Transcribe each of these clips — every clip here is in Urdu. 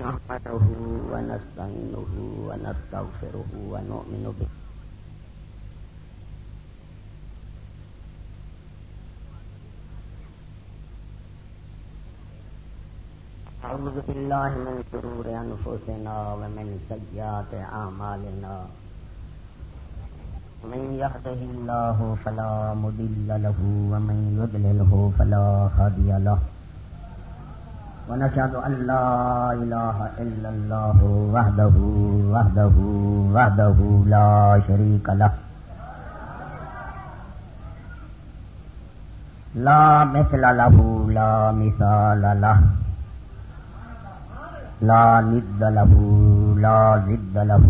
نحمده ونستعينه ونستغفره ونؤمن به. أعوذ بالله من شرور أنفسنا ومن سيئات أعمالنا. من يهده الله فلا مضل له ومن يضلله فلا هادي له. ونشهد أن لا إله إلا الله وحده وحده وحده لا شريك له. لا مثل له، لا مثال له. لا ند له، لا زد له.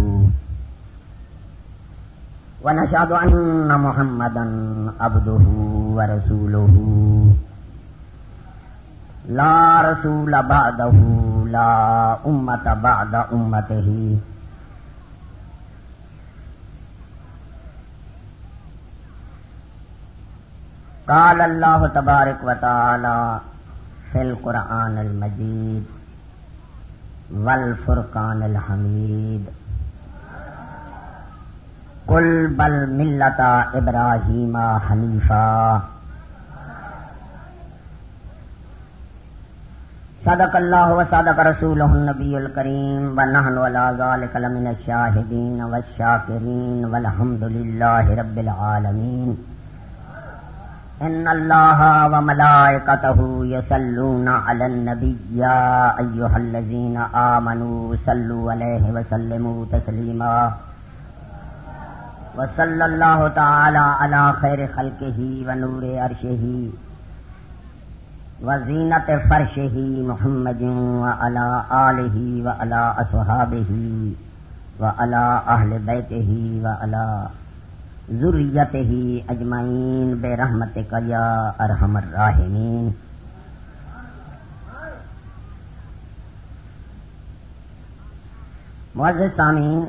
ونشهد أن محمدا عبده ورسوله. لا رسول بعده، لا أمة بعد أمته. قال الله تبارك وتعالى في القرآن المجيد والفرقان الحميد قل بل ملة إبراهيم حنيفا صدق الله وصدق رسوله النبي الكريم ونحن ولا ذلك لمن الشاهدين والشاكرين والحمد لله رب العالمين إن الله وملائكته يسلون على النبي يا أيها الذين آمنوا صلوا عليه وسلموا تسليما وصلى الله تعالى على خير خلقه ونور عرشه وزینت فرشه محمد وعلى آله وعلى أصحابه وعلى أهل بيته وعلى ذريته أجمعين برحمتك يا أرحم الراحمين معزز سامعین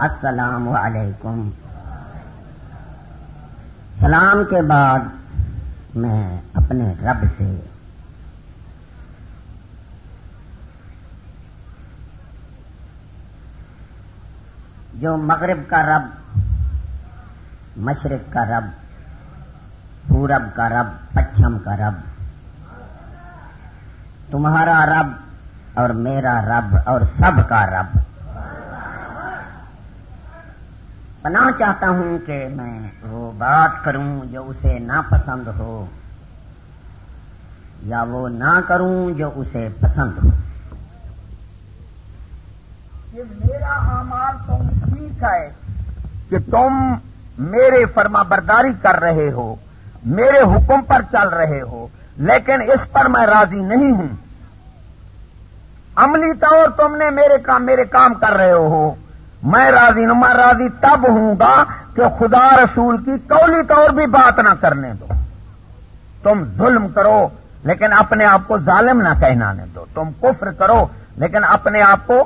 السلام علیکم۔ سلام کے بعد میں اپنے رب سے جو مغرب کا رب، مشرق کا رب، پورب کا رب، پچھم کا رب، تمہارا رب اور میرا رب اور سب کا رب۔ پناہ چاہتا ہوں کہ میں وہ بات کروں جو اسے ناپسند ہو یا وہ نہ کروں جو اسے پسند ہو۔ یہ میرا اعمال تم ٹھیک ہے کہ تم میرے فرما برداری کر رہے ہو، میرے حکم پر چل رہے ہو، لیکن اس پر میں راضی نہیں ہوں۔ عملی طور تم نے میرے کام میرے کام کر رہے ہو۔ میں راضی نما راضی تب ہوں گا کہ خدا رسول کی قولی طور بھی بات نہ کرنے دو۔ تم ظلم کرو، لیکن اپنے آپ کو ظالم نہ کہنانے دو۔ تم کفر کرو، لیکن اپنے آپ کو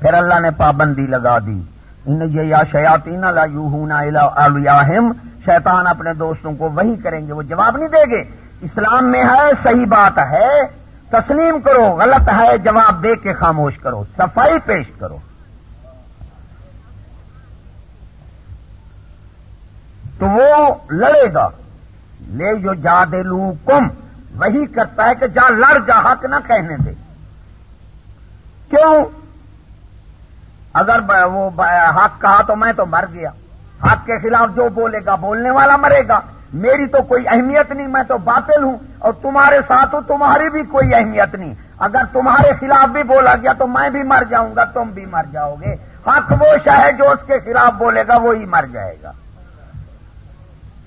پھر اللہ نے پابندی لگا دی۔ ان یا شیاتی لا یو شیطان اپنے دوستوں کو وہی کریں گے، وہ جواب نہیں دے گے۔ اسلام میں ہے، صحیح بات ہے۔ تسلیم کرو، غلط ہے، جواب دے کے خاموش کرو، صفائی پیش کرو۔ تو وہ لڑے گا۔ لے جو جا دے لو کم، وہی کرتا ہے کہ جا لڑ، جا حق نہ کہنے دے۔ کیوں؟ اگر وہ حق کہا تو میں تو مر گیا۔ حق کے خلاف جو بولے گا، بولنے والا مرے گا۔ میری تو کوئی اہمیت نہیں، میں تو باطل ہوں۔ اور تمہارے ساتھ ہوں، تمہاری بھی کوئی اہمیت نہیں۔ اگر تمہارے خلاف بھی بولا گیا تو میں بھی مر جاؤں گا، تم بھی مر جاؤ گے۔ حق وہ شہ جو اس کے خلاف بولے گا، وہی مر جائے گا۔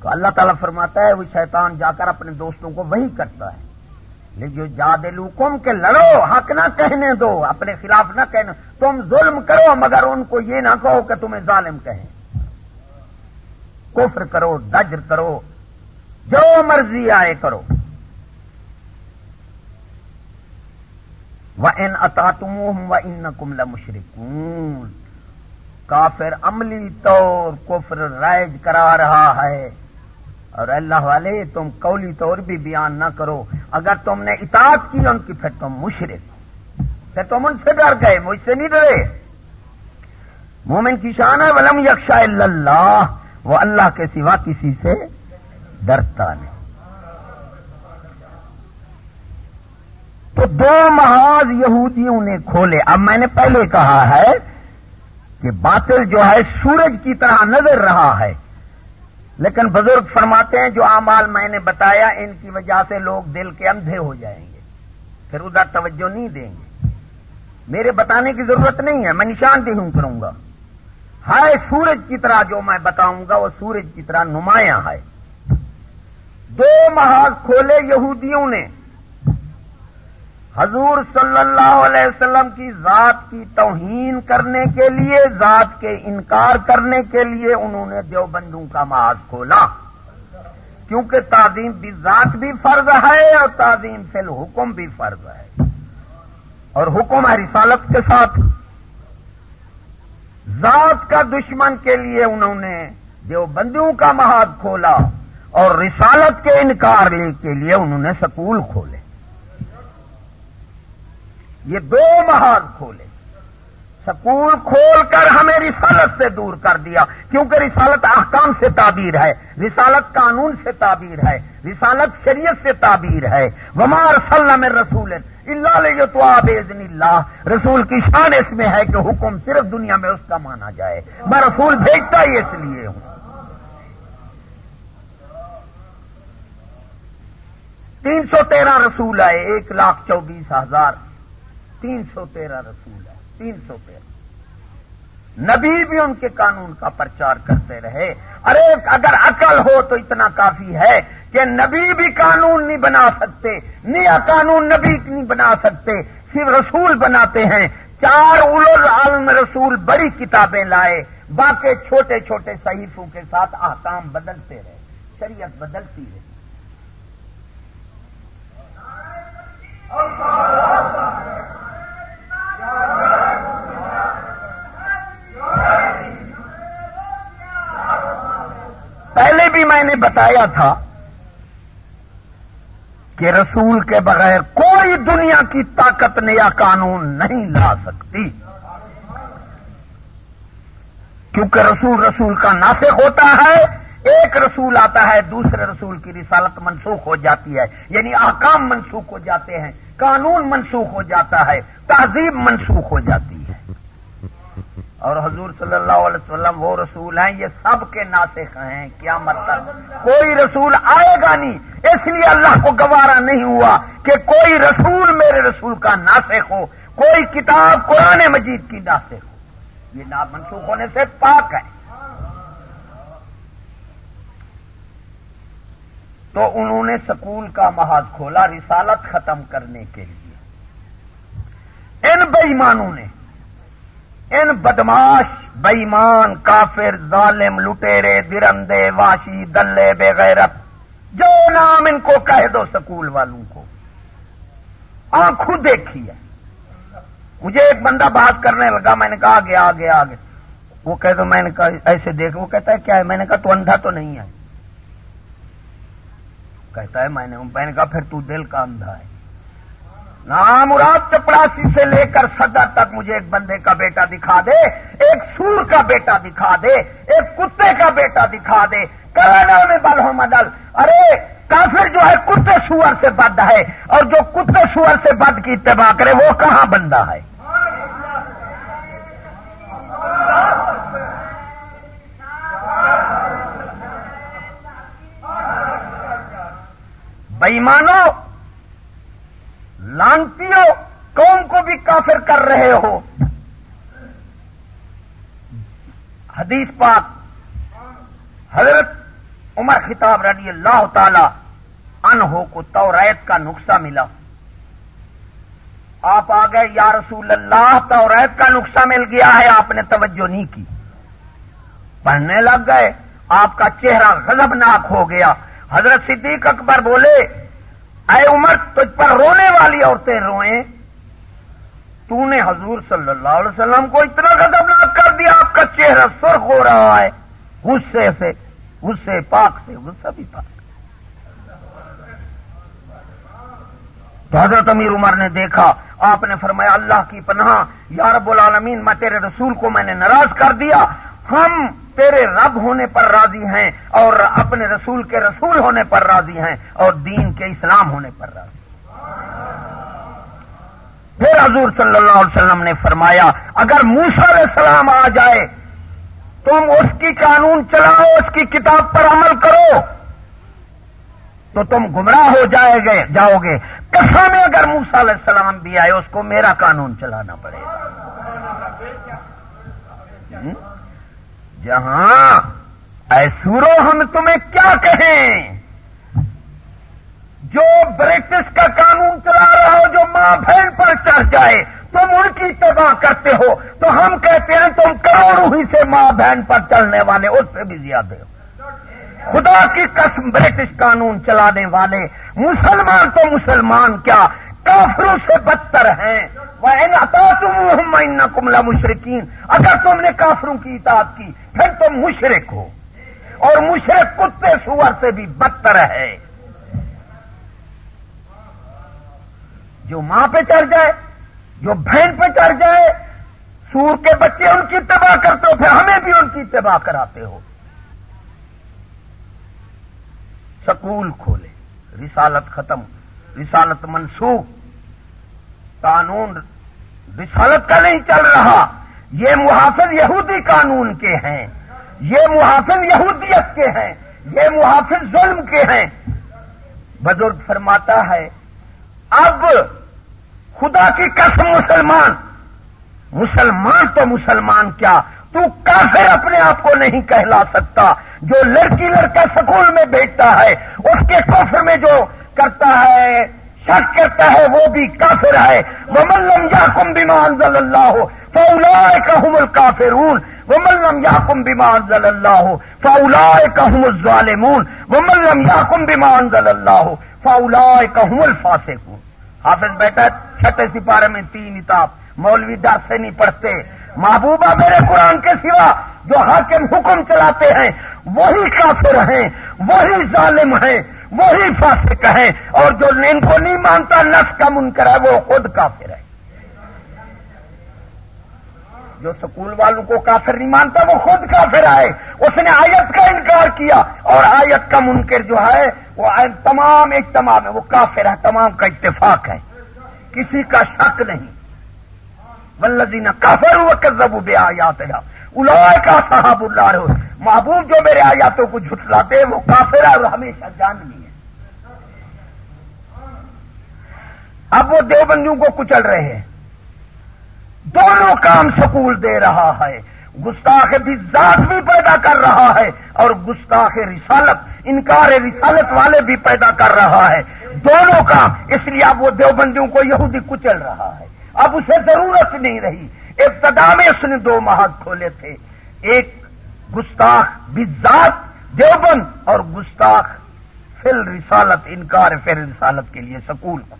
تو اللہ تعالیٰ فرماتا ہے وہ شیطان جا کر اپنے دوستوں کو وہی کرتا ہے۔ لیکن جو جاد لوکم کے لڑو، حق نہ کہنے دو، اپنے خلاف نہ کہنے۔ تم ظلم کرو، مگر ان کو یہ نہ کہو کہ تمہیں ظالم کہیں۔ کفر کرو، دجر کرو، جو مرضی آئے کرو۔ وہ ان اتا تم و ان کم کافر عملی طور کفر رائج کرا رہا ہے۔ اور اللہ والے تم قولی طور بھی بیان نہ کرو۔ اگر تم نے اطاعت کی ان کی، پھر تم مشرق پھر تم ان سے ڈر گئے، مجھ سے نہیں ڈرے۔ مومن کی شان ہے، ولم یکشا اللہ۔ وہ اللہ کے سوا کسی سے ڈرتا نہیں۔ تو دو محاذ یہودیوں نے کھولے۔ اب میں نے پہلے کہا ہے کہ باطل جو ہے، سورج کی طرح نظر رہا ہے۔ لیکن بزرگ فرماتے ہیں جو اعمال میں نے بتایا ان کی وجہ سے لوگ دل کے اندھے ہو جائیں گے، پھر ادھر توجہ نہیں دیں گے۔ میرے بتانے کی ضرورت نہیں ہے، میں نشاندہی ہوں کروں گا۔ ہائے سورج کی طرح جو میں بتاؤں گا، وہ سورج کی طرح نمایاں ہے۔ دو محاذ کھولے یہودیوں نے۔ حضور صلی اللہ علیہ وسلم کی ذات کی توہین کرنے کے لیے، ذات کے انکار کرنے کے لیے انہوں نے دیوبندوں کا محاذ کھولا۔ کیونکہ تعظیم بھی ذات بھی فرض ہے اور تعظیم فی الحکم بھی فرض ہے۔ اور حکم ہے رسالت کے ساتھ۔ ذات کا دشمن کے لیے انہوں نے دیوبندیوں کا محاذ کھولا اور رسالت کے انکار کے لیے انہوں نے سکول کھولے۔ یہ دو محاذ کھولے سکول کھول کر ہمیں رسالت سے دور کر دیا، کیونکہ رسالت احکام سے تعبیر ہے، رسالت قانون سے تعبیر ہے، رسالت شریعت سے تعبیر ہے۔ ومار سلم رسول اللہ علیہ تو آبزن اللہ رسول کی شان اس میں ہے کہ حکم صرف دنیا میں اس کا مانا جائے۔ میں رسول بھیجتا ہی اس لیے ہوں۔ تین سو تیرہ رسول آئے، ایک لاکھ چوبیس ہزار۔ تین سو تیرہ رسول ہے تین سو تیرہ۔ نبی بھی ان کے قانون کا پرچار کرتے رہے۔ ارے، اگر عقل ہو تو اتنا کافی ہے کہ نبی بھی قانون نہیں بنا سکتے، نیا قانون نبی نہیں بنا سکتے، صرف رسول بناتے ہیں۔ چار اول رسول بڑی کتابیں لائے، باقی چھوٹے چھوٹے صحیفوں کے ساتھ آکام بدلتے رہے، شریعت بدلتی رہی۔ پہلے بھی میں نے بتایا تھا کہ رسول کے بغیر کوئی دنیا کی طاقت نیا قانون نہیں لا سکتی۔ کیونکہ رسول رسول کا نافق ہوتا ہے۔ ایک رسول آتا ہے، دوسرے رسول کی رسالت منسوخ ہو جاتی ہے یعنی آکام منسوخ ہو جاتے ہیں، قانون منسوخ ہو جاتا ہے، تہذیب منسوخ ہو جاتی ہے۔ اور حضور صلی اللہ علیہ وسلم وہ رسول ہیں، یہ سب کے ناسخ ہیں، کیا مطلب؟ کوئی رسول آئے گا نہیں، اس لیے اللہ کو گوارا نہیں ہوا کہ کوئی رسول میرے رسول کا ناسخ ہو، کوئی کتاب قرآن مجید کی ناسخ ہو۔ یہ نا منسوخ ہونے سے پاک ہے۔ تو انہوں نے سکول کا محاذ کھولا رسالت ختم کرنے کے لیے۔ ان بےمانوں نے، ان بدماش بےمان کافر، ظالم، لٹیرے، درندے واشی دلے بے جو نام ان کو کہہ دو سکول والوں کو۔ آنکھوں دیکھی ہے۔ مجھے ایک بندہ بات کرنے لگا، میں نے کہا آگے آگے آگے۔ وہ کہہ دو، میں نے کہا ایسے دیکھ، وہ کہتا ہے کیا ہے؟ میں نے کہا تو اندھا تو نہیں ہے۔ کہتا ہے، میں نے میں نے کہا، پھر تو دل کا اندھا ہے۔ نام مراد چپڑاسی سے لے کر صدر تک مجھے ایک بندے کا بیٹا دکھا دے، ایک سور کا بیٹا دکھا دے، ایک کتے کا بیٹا دکھا دے۔ کرانا میں بل ہو مدل۔ ارے، کافر جو ہے، کتے سور سے بد ہے، اور جو کتے سور سے بد کی اتباع کرے، وہ کہاں بندہ ہے؟ بےمانو لانتیوں قوم کو بھی کافر کر رہے ہو۔ حدیث پاک، حضرت عمر خطاب رضی اللہ تعالی انہوں کو توریت کا نقصہ ملا۔ آپ آ گئے، یا رسول اللہ، توریت کا نقصہ مل گیا ہے، آپ نے توجہ نہیں کی۔ پڑھنے لگ گئے، آپ کا چہرہ غضبناک ہو گیا۔ حضرت صدیق اکبر بولے، اے عمر، تجھ پر رونے والی عورتیں روئیں۔ تو نے حضور صلی اللہ علیہ وسلم کو اتنا قدم کر دیا، آپ کا چہرہ سرخ ہو رہا ہے۔ غصے سے، غصے پاک سے، غصہ بھی پاک۔ تو حضرت امیر عمر نے دیکھا، آپ نے فرمایا، اللہ کی پناہ، یا رب العالمین، میں تیرے رسول کو میں نے ناراض کر دیا۔ ہم تیرے رب ہونے پر راضی ہیں اور اپنے رسول کے رسول ہونے پر راضی ہیں اور دین کے اسلام ہونے پر راضی پھر حضور صلی اللہ علیہ وسلم نے فرمایا، اگر موسا علیہ السلام آ جائے، تم اس کی قانون چلاؤ، اس کی کتاب پر عمل کرو، تو تم گمراہ ہو جائے گے، جاؤ گے۔ کسا میں اگر موسا علیہ السلام بھی آئے، اس کو میرا قانون چلانا پڑے گا۔ جہاں ایسورو ہم تمہیں کیا کہیں؟ جو برٹش کا قانون چلا رہا ہو، جو ماں بہن پر چڑھ جائے، تم ان کی تباہ کرتے ہو۔ تو ہم کہتے ہیں تم کروڑوں ہی سے ماں بہن پر چلنے والے، اس سے بھی زیادہ۔ ہو خدا کی قسم برٹش قانون چلانے والے، مسلمان تو مسلمان کیا؟ کافروں سے بدتر ہیں۔ وہ تم کملا مشرقین اگر تم نے کافروں کی اطاعت کی، پھر تم مشرق ہو۔ اور مشرق کتے سور سے بھی بدتر ہے۔ جو ماں پہ چڑھ جائے، جو بہن پہ چڑھ جائے، سور کے بچے ان کی تباہ کرتے ہو، پھر ہمیں بھی ان کی تباہ کراتے ہو۔ سکول کھولے، رسالت ختم۔ رسالت منسوخ، قانون رسالت کا نہیں چل رہا۔ یہ محافظ یہودی قانون کے ہیں، یہ محافظ یہودیت کے ہیں، یہ محافظ ظلم کے ہیں۔ بزرگ فرماتا ہے، اب خدا کی قسم مسلمان مسلمان تو مسلمان کیا؟ تو کافر اپنے آپ کو نہیں کہلا سکتا، جو لڑکی لڑکا سکول میں بیٹھتا ہے، اس کے کفر میں جو کرتا ہے، شک کرتا ہے، وہ بھی کافر ہے۔ وہ ملم یا کم بیمان ضل اللہ ہو فولا کام الکافرون وہ ملم یا کم بیمان ضل اللہ ہو فولا کام الظالمون۔ وہ ملم یا کم بیمان ضل اللہ ہو فولا کام الفاسقون۔ حافظ بیٹا چھٹے سپارے میں تین اتاب مولوی ڈر سے نہیں پڑھتے۔ محبوبہ میرے قرآن کے سوا جو حاکم حکم چلاتے ہیں، وہی کافر ہیں، وہی ظالم ہیں، وہی فاسق ہیں، اور جو ان کو نہیں مانتا نس کا منکر ہے، وہ خود کافر ہے۔ جو سکول والوں کو کافر نہیں مانتا، وہ خود کافر آئے۔ اس نے آیت کا انکار کیا، اور آیت کا منکر جو ہے، وہ تمام اجتماع میں وہ کافر ہے تمام کا اتفاق ہے۔ کسی کا شک نہیں۔ ولزین کافر ہوا کزب بے آیات ہے الا کا صاحب اللہ محبوب جو میرے آیاتوں کو جھٹلاتے وہ کافر ہے اور ہمیشہ جاننی ہے اب وہ دیوبندیوں کو کچل رہے ہیں۔ دونوں کام سکول دے رہا ہے۔ گستاخ بھی ذات بھی پیدا کر رہا ہے اور گستاخ رسالت، انکار رسالت والے بھی پیدا کر رہا ہے۔ دونوں کام، اس لیے اب وہ دیوبندیوں کو یہودی کچل رہا ہے۔ اب اسے ضرورت نہیں رہی۔ ابتدا میں اس نے دو محاذ کھولے تھے۔ ایک گستاخ بزاد دیوبند اور گستاخ فل رسالت، انکار فر رسالت کے لیے سکول کو۔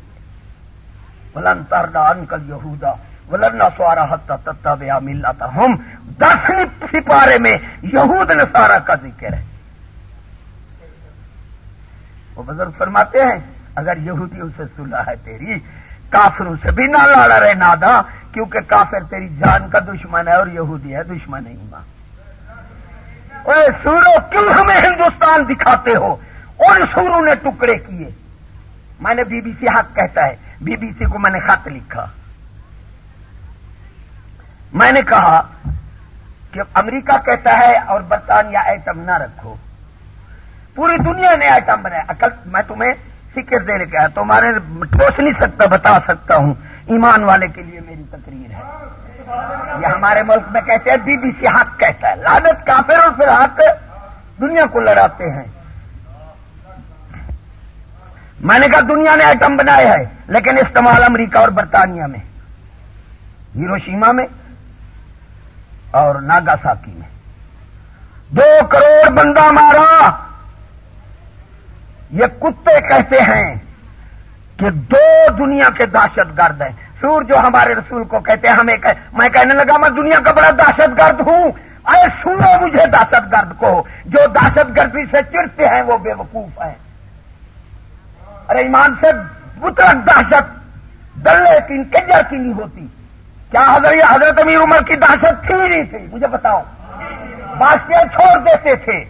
بلند انکل یہودا ولن سوارا حتا تتا بیا ملا تھا ہم دسویں سپارے میں یہود نسارا کا ذکر ہے۔ وہ بزرگ فرماتے ہیں، اگر یہودیوں سے سلا ہے تیری کافروں سے بھی نہ لڑا رہے نادا، کیونکہ کافر تیری جان کا دشمن ہے اور یہودی ہے، دشمن نہیں ماں سورو، کیوں ہمیں ہندوستان دکھاتے ہو؟ ان سوروں نے ٹکڑے کیے۔ میں نے بی بی سی حق کہتا ہے، بی بی سی کو میں نے خط لکھا۔ میں نے کہا کہ امریکہ کہتا ہے اور برطانیہ ایٹم نہ رکھو۔ پوری دنیا نے ایٹم بنایا اکل میں تمہیں فکر دے کے آیا ہاں، تمہارے ٹھوس نہیں سکتا، بتا سکتا ہوں۔ ایمان والے کے لیے میری تقریر ہے۔ یہ ہمارے ملک میں کہتے ہیں، بی بی سی حق کہتا ہے۔ لادت کافر اور پھر حق دنیا کو لڑاتے ہیں۔ میں نے کہا، دنیا نے ایٹم بنایا ہے، لیکن استعمال امریکہ اور برطانیہ میں، ہیروشیما میں اور ناگا ساکی میں۔ دو کروڑ بندہ مارا۔ یہ کتے کہتے ہیں کہ دو دنیا کے دہشت گرد ہیں۔ سور جو ہمارے رسول کو کہتے ہیں ہمیں کہ... میں کہنے لگا، میں دنیا کا بڑا دہشت گرد ہوں۔ ارے سنو مجھے دہشت گرد کو۔ جو دہشت گردی سے چڑتے ہیں، وہ بے وقوف ہیں۔ ارے ایمان سے بترک دہشت، دلے کی کنجر کی نہیں ہوتی۔ کیا حضرت حضرت امیر عمر کی دہشت تھی نہیں تھی؟ مجھے بتاؤ۔ باشیاں چھوڑ دیتے تھے۔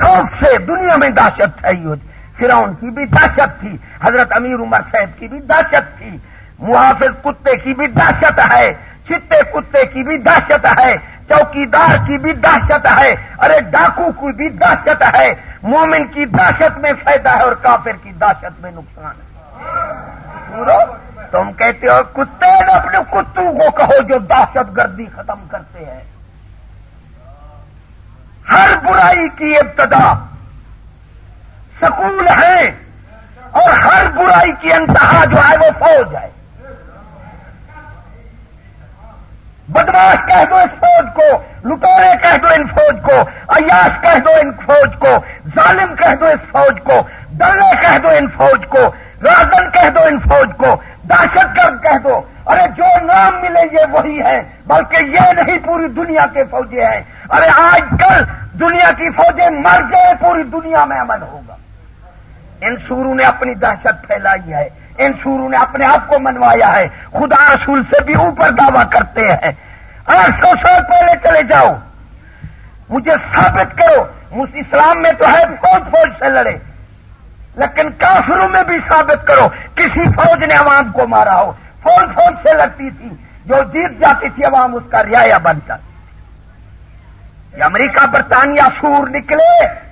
خوف سے دنیا میں دہشت ہے۔ ہوتی فرعون کی بھی دہشت تھی، حضرت امیر عمر صاحب کی بھی دہشت تھی، محافظ کتے کی بھی دہشت ہے چتے کتے کی بھی دہشت ہے، چوکیدار کی بھی دہشت ہے، ارے ڈاکو کی بھی دہشت ہے، مومن کی دہشت میں فائدہ ہے اور کافر کی دہشت میں نقصان ہے۔ تم کہتے ہو کتے اپنے کتوں کو کہو جو دہشت گردی ختم کرتے ہیں۔ ہر برائی کی ابتدا سکول ہے اور ہر برائی کی انتہا جو ہے وہ فوج ہے۔ بدماش کہہ دو اس فوج کو، لٹورے کہہ دو ان فوج کو، عیاش کہہ دو ان فوج کو، ظالم کہہ دو اس فوج کو ڈرے کہہ دو ان فوج کو رازن کہہ دو ان فوج کو، دہشت گرد کہہ دو۔ ارے جو نام ملے یہ وہی ہے، بلکہ یہ نہیں پوری دنیا کے فوجیں ہیں۔ ارے آج کل دنیا کی فوجیں مر گئے پوری دنیا میں امن ہوگا۔ ان سوروں نے اپنی دہشت پھیلائی ہے۔ ان سوروں نے اپنے آپ کو منوایا ہے۔ خدا رسول سے بھی اوپر دعویٰ کرتے ہیں۔ آٹھ سو سال پہلے چلے جاؤ۔ مجھے ثابت کرو اسلام میں تو ہے فوج فوج سے لڑے۔ لیکن کافروں میں بھی ثابت کرو، کسی فوج نے عوام کو مارا ہو۔ فوج فوج سے لڑتی تھی۔ جو جیت جاتی تھی، عوام اس کا ریا بنتا یہ امریکہ، برطانیہ سور نکلے۔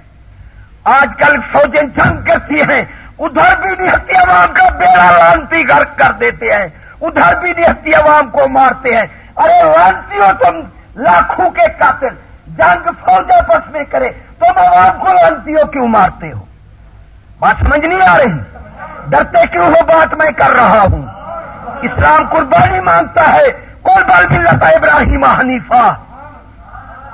آج کل فوجیں جنگ کرتی ہیں۔ ادھر بھی نہتی عوام کا بیڑا لانتی گرک کر دیتے ہیں۔ ادھر بھی نہتی عوام کو مارتے ہیں۔ ارے لانتی ہو تم لاکھوں کے قاتل۔ جنگ فوجیں پس میں کرے۔ تم عوام کو لانتی ہو، کیوں مارتے ہو؟ بات سمجھ نہیں آ رہی؟ ڈرتے کیوں ہو؟ بات میں کر رہا ہوں۔ اسلام قربانی مانگتا ہے۔ کوئی بال ملت ابراہیم حنیفہ۔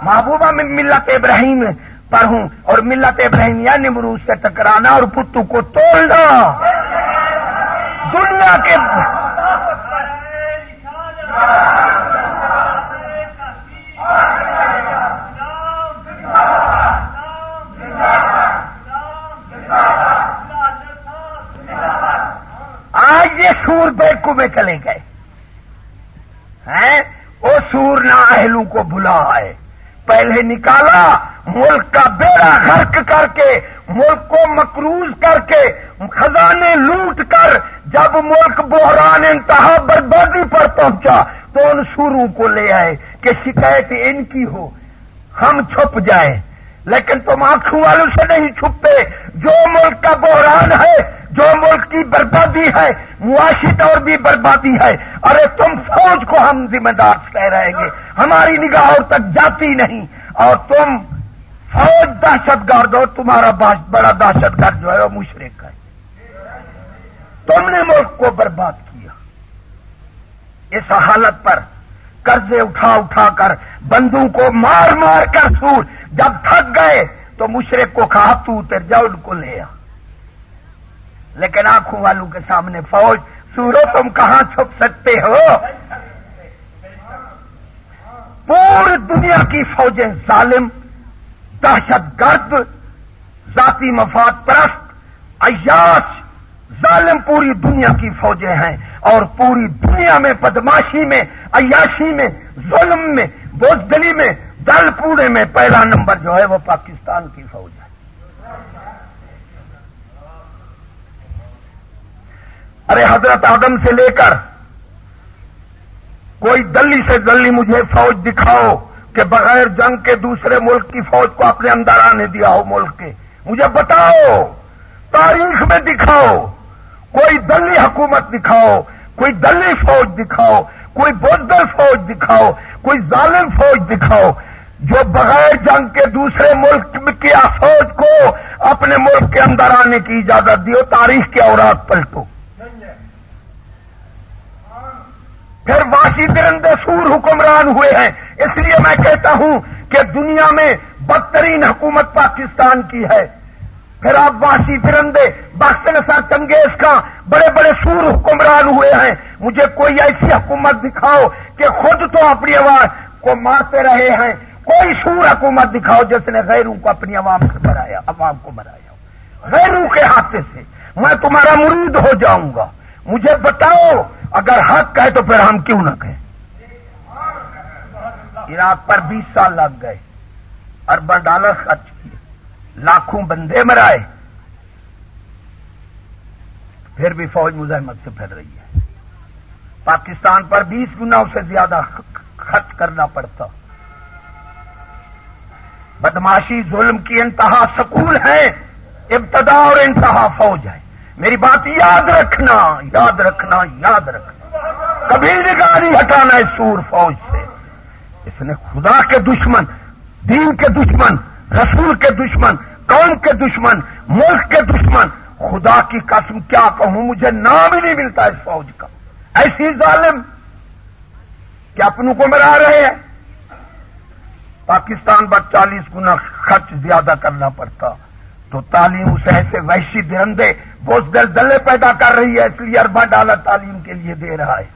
محبوبہ میں ملت ابراہیم۔ پر ہوں اور ملت ابراہیم یا نمروز سے ٹکرانا اور پتو کو توڑنا۔ دنیا کے آج یہ سور بیکو میں چلے گئے۔ ہیں؟ وہ سور نہ اہلوں کو بلا آئے پہلے نکالا ملک کا بیڑا غرق کر کے، ملک کو مقروض کر کے، خزانے لوٹ کر جب ملک بحران انتہا بربادی پر پہنچا، تو ان سوروں کو لے آئے کہ شکایت ان کی ہو، ہم چھپ جائیں۔ لیکن تم آنکھوں والوں سے نہیں چھپتے، جو ملک کا بحران ہے، جو ملک کی بربادی ہے معاشی طور بھی بربادی ہے۔ ارے تم فوج کو ہم ذمہ دار کہہ رہیں گے، ہماری نگاہوں تک جاتی نہیں۔ اور تم فوج دہشت گرد ہو، تمہارا بڑا دہشت گرد جو ہے وہ مشرق ہے۔ تم نے ملک کو برباد کیا۔ اس حالت پر قرضے اٹھا اٹھا کر بندوں کو مار مار کر سور۔ جب تھک گئے تو مشرق کو کہا، تو اتر جا ان کو لے آ۔ لیکن آنکھوں والوں کے سامنے فوج، سورو، تم کہاں چھپ سکتے ہو؟ پوری دنیا کی فوجیں ظالم۔ دہشت گرد، ذاتی مفاد پرست، عیاش، ظالم پوری دنیا کی فوجیں ہیں اور پوری دنیا میں بدماشی میں، عیاشی میں، ظلم میں بوزدلی میں، دل پورے میں پہلا نمبر جو ہے وہ پاکستان کی فوج ہے۔ ارے حضرت آدم سے لے کر، کوئی دلی سے دلی مجھے فوج دکھاؤ۔ کہ بغیر جنگ کے دوسرے ملک کی فوج کو اپنے اندر آنے دیا ہو ملک کے۔ مجھے بتاؤ، تاریخ میں دکھاؤ، کوئی دلی حکومت دکھاؤ، کوئی دلی فوج دکھاؤ، کوئی بدل فوج دکھاؤ، کوئی ظالم فوج دکھاؤ۔ جو بغیر جنگ کے دوسرے ملک کی فوج کو اپنے ملک کے اندر آنے کی اجازت دیو تاریخ کے اوراق پلٹو۔ پھر واشی درندے سور حکمران ہوئے ہیں۔ اس لیے میں کہتا ہوں کہ دنیا میں بدترین حکومت پاکستان کی ہے۔ پھر آپ واشی درندے بخش نسا چنگیز کا بڑے بڑے سور حکمران ہوئے ہیں۔ مجھے کوئی ایسی حکومت دکھاؤ کہ خود تو اپنی آواز کو مارتے رہے ہیں۔ کوئی سور حکومت دکھاؤ جس نے غیروں کو اپنی عوام سے بنایا عوام کو بنایا غیروں کے ہاتھ سے میں تمہارا مرید ہو جاؤں گا۔ مجھے بتاؤ، اگر حق ہے تو پھر ہم کیوں نہ کہیں؟ عراق پر بیس سال لگ گئے اربن ڈالر خرچ کیے، لاکھوں بندے مرائے پھر بھی فوج مزاحمت سے پھیل رہی ہے۔ پاکستان پر بیس گنا سے زیادہ خرچ کرنا پڑتا۔ بدماشی ظلم کی انتہا سکول ہے، ابتدا اور انتہا فوج ہے۔ میری بات یاد رکھنا یاد رکھنا یاد رکھنا۔ کبھی نگاہ نہیں ہٹانا ہے سور فوج سے۔ اس نے خدا کے دشمن، دین کے دشمن، رسول کے دشمن، قوم کے دشمن، ملک کے دشمن، خدا کی قسم کیا کہوں، مجھے نام ہی نہیں ملتا اس فوج کا۔ ایسی ظالم کہ اپنوں کو مرا رہے ہیں۔ پاکستان پر چالیس گنا خرچ زیادہ کرنا پڑتا۔ تو تعلیم اسے ایسے وحشی درندے بوجھ دل دلے پیدا کر رہی ہے، اس لیے اربا ڈالر تعلیم کے لیے دے رہا ہے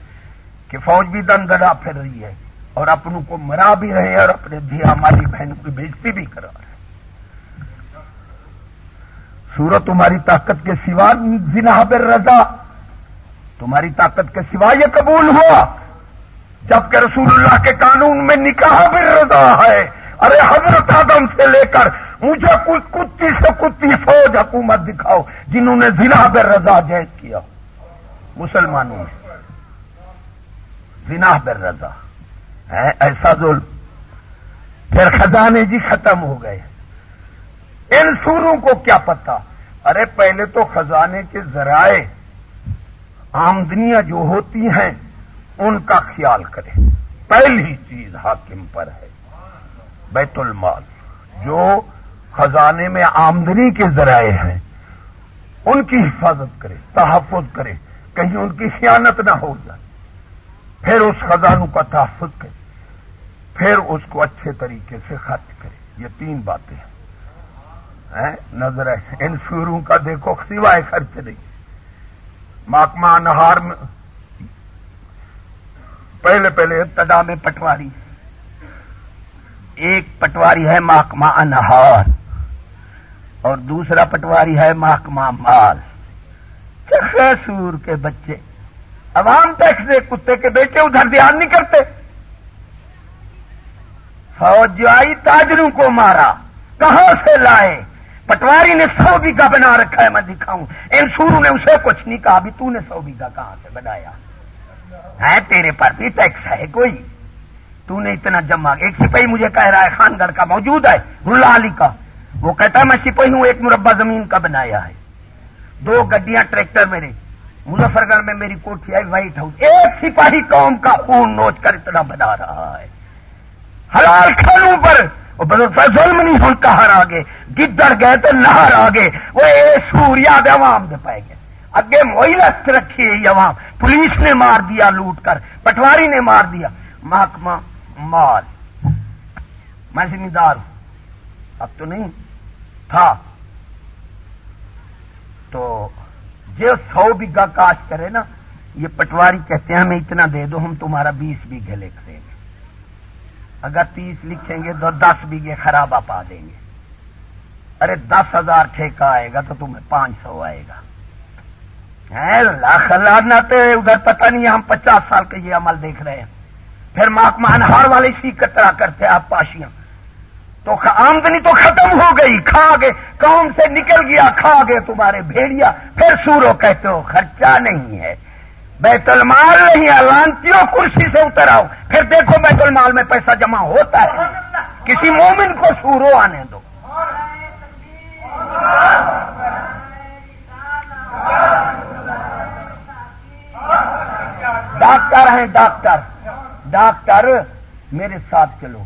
کہ فوج بھی دن گڑا پھر رہی ہے اور اپنوں کو مرا بھی رہے اور اپنے دیا مالی بہن کی بےزتی بھی کرا رہے سورت تمہاری طاقت کے سوا زنا بر رضا، تمہاری طاقت کے سوا یہ قبول ہوا، جبکہ رسول اللہ کے قانون میں نکاح بر رضا ہے۔ ارے حضرت آدم سے لے کر مجھے کوئی کتی سے کتی فوج حکومت دکھاؤ جنہوں نے زنا بر رضا جیز کیا مسلمانوں نے زنا بر رضا۔ ہے ایسا ظلم۔ پھر خزانے جی ختم ہو گئے۔ ان سوروں کو کیا پتا ارے پہلے تو خزانے کے ذرائع، آمدنیاں جو ہوتی ہیں، ان کا خیال کرے پہلی چیز حاکم پر ہے، بیت المال، جو خزانے میں آمدنی کے ذرائع ہیں۔ ان کی حفاظت کرے، تحفظ کرے، کہیں ان کی خیانت نہ ہو جائے۔ پھر اس خزانوں کا تحفظ کرے۔ پھر اس کو اچھے طریقے سے خرچ کرے۔ یہ تین باتیں ہیں۔ نظر ہے۔ ان سوروں کا دیکھو، سوائے خرچ نہیں۔ محکمہ نہار میں پہلے پہلے تدا میں پٹواری۔ ایک پٹواری ہے محکمہ انہار۔ اور دوسرا پٹواری ہے محکمہ مال۔ سور کے بچے۔ عوام ٹیکس دے کتے کے بیٹے ادھر دھیان نہیں کرتے۔ فوج جو آئی تاجروں کو مارا۔ کہاں سے لائے؟ پٹواری نے سو بیگا بنا رکھا ہے، میں دکھاؤں۔ ان سوروں نے اسے کچھ نہیں کہا بھی تو نے سو بیگا کہاں سے بنایا؟ ہے تیرے پر بھی ٹیکس ہے کوئی؟ تو نے اتنا جمع، ایک سپاہی مجھے کہہ رہا ہے خان گڑھ کا موجود ہے اللہ علی کا۔ وہ کہتا ہے میں سپاہی ہوں، ایک مربع زمین کا بنایا ہے۔ دو گڈیاں ٹریکٹر میرے مظفر گڑھ میں میری کوٹھی آئی، وائٹ ہاؤس۔ ایک سپاہی قوم کا خون نوچ کر اتنا بنا رہا ہے۔ حلال کھانوں پر۔ ظلم نہیں، ہوں کہر آگے۔ گدڑ گئے تو نہر آگے۔ وہ اے سوریا دے عوام دے پائے گئے۔ اگے موہلت رکھی ہے عوام۔ پولیس نے مار دیا، لوٹ کر۔ پٹواری نے مار دیا۔ محکمہ مال۔ میں زمیندار ہوں۔ اب تو نہیں۔ تھا تو جو سو بیگا کاشت کرے نا، یہ پٹواری کہتے ہیں، ہمیں اتنا دے دو، ہم تمہارا بیس بیگھے لکھ دیں گے۔ اگر تیس لکھیں گے تو دس بیگھے خرابہ پا دیں گے۔ ارے، دس ہزار ٹھیکہ آئے گا تو تمہیں پانچ سو آئے گا۔ لاکھ نہ ادھر پتہ نہیں ہم پچاس سال کے یہ عمل دیکھ رہے ہیں۔ پھر محکمہ انہار والے سی کترا کرتے آپ پاشیاں۔ تو آمدنی تو ختم ہو گئی۔ کھا گئے قوم سے نکل گیا، کھا گئے تمہارے بھیڑیا۔ پھر سورو کہتے ہو، خرچہ نہیں ہے۔ بیت المال نہیں لانتیوں کرسی سے اتر آؤ۔ پھر دیکھو بیت المال میں پیسہ جمع ہوتا ہے۔ کسی مومن کو سورو آنے دو۔ ڈاکٹر ہیں، ڈاکٹر۔ ڈاکٹر، میرے ساتھ چلو۔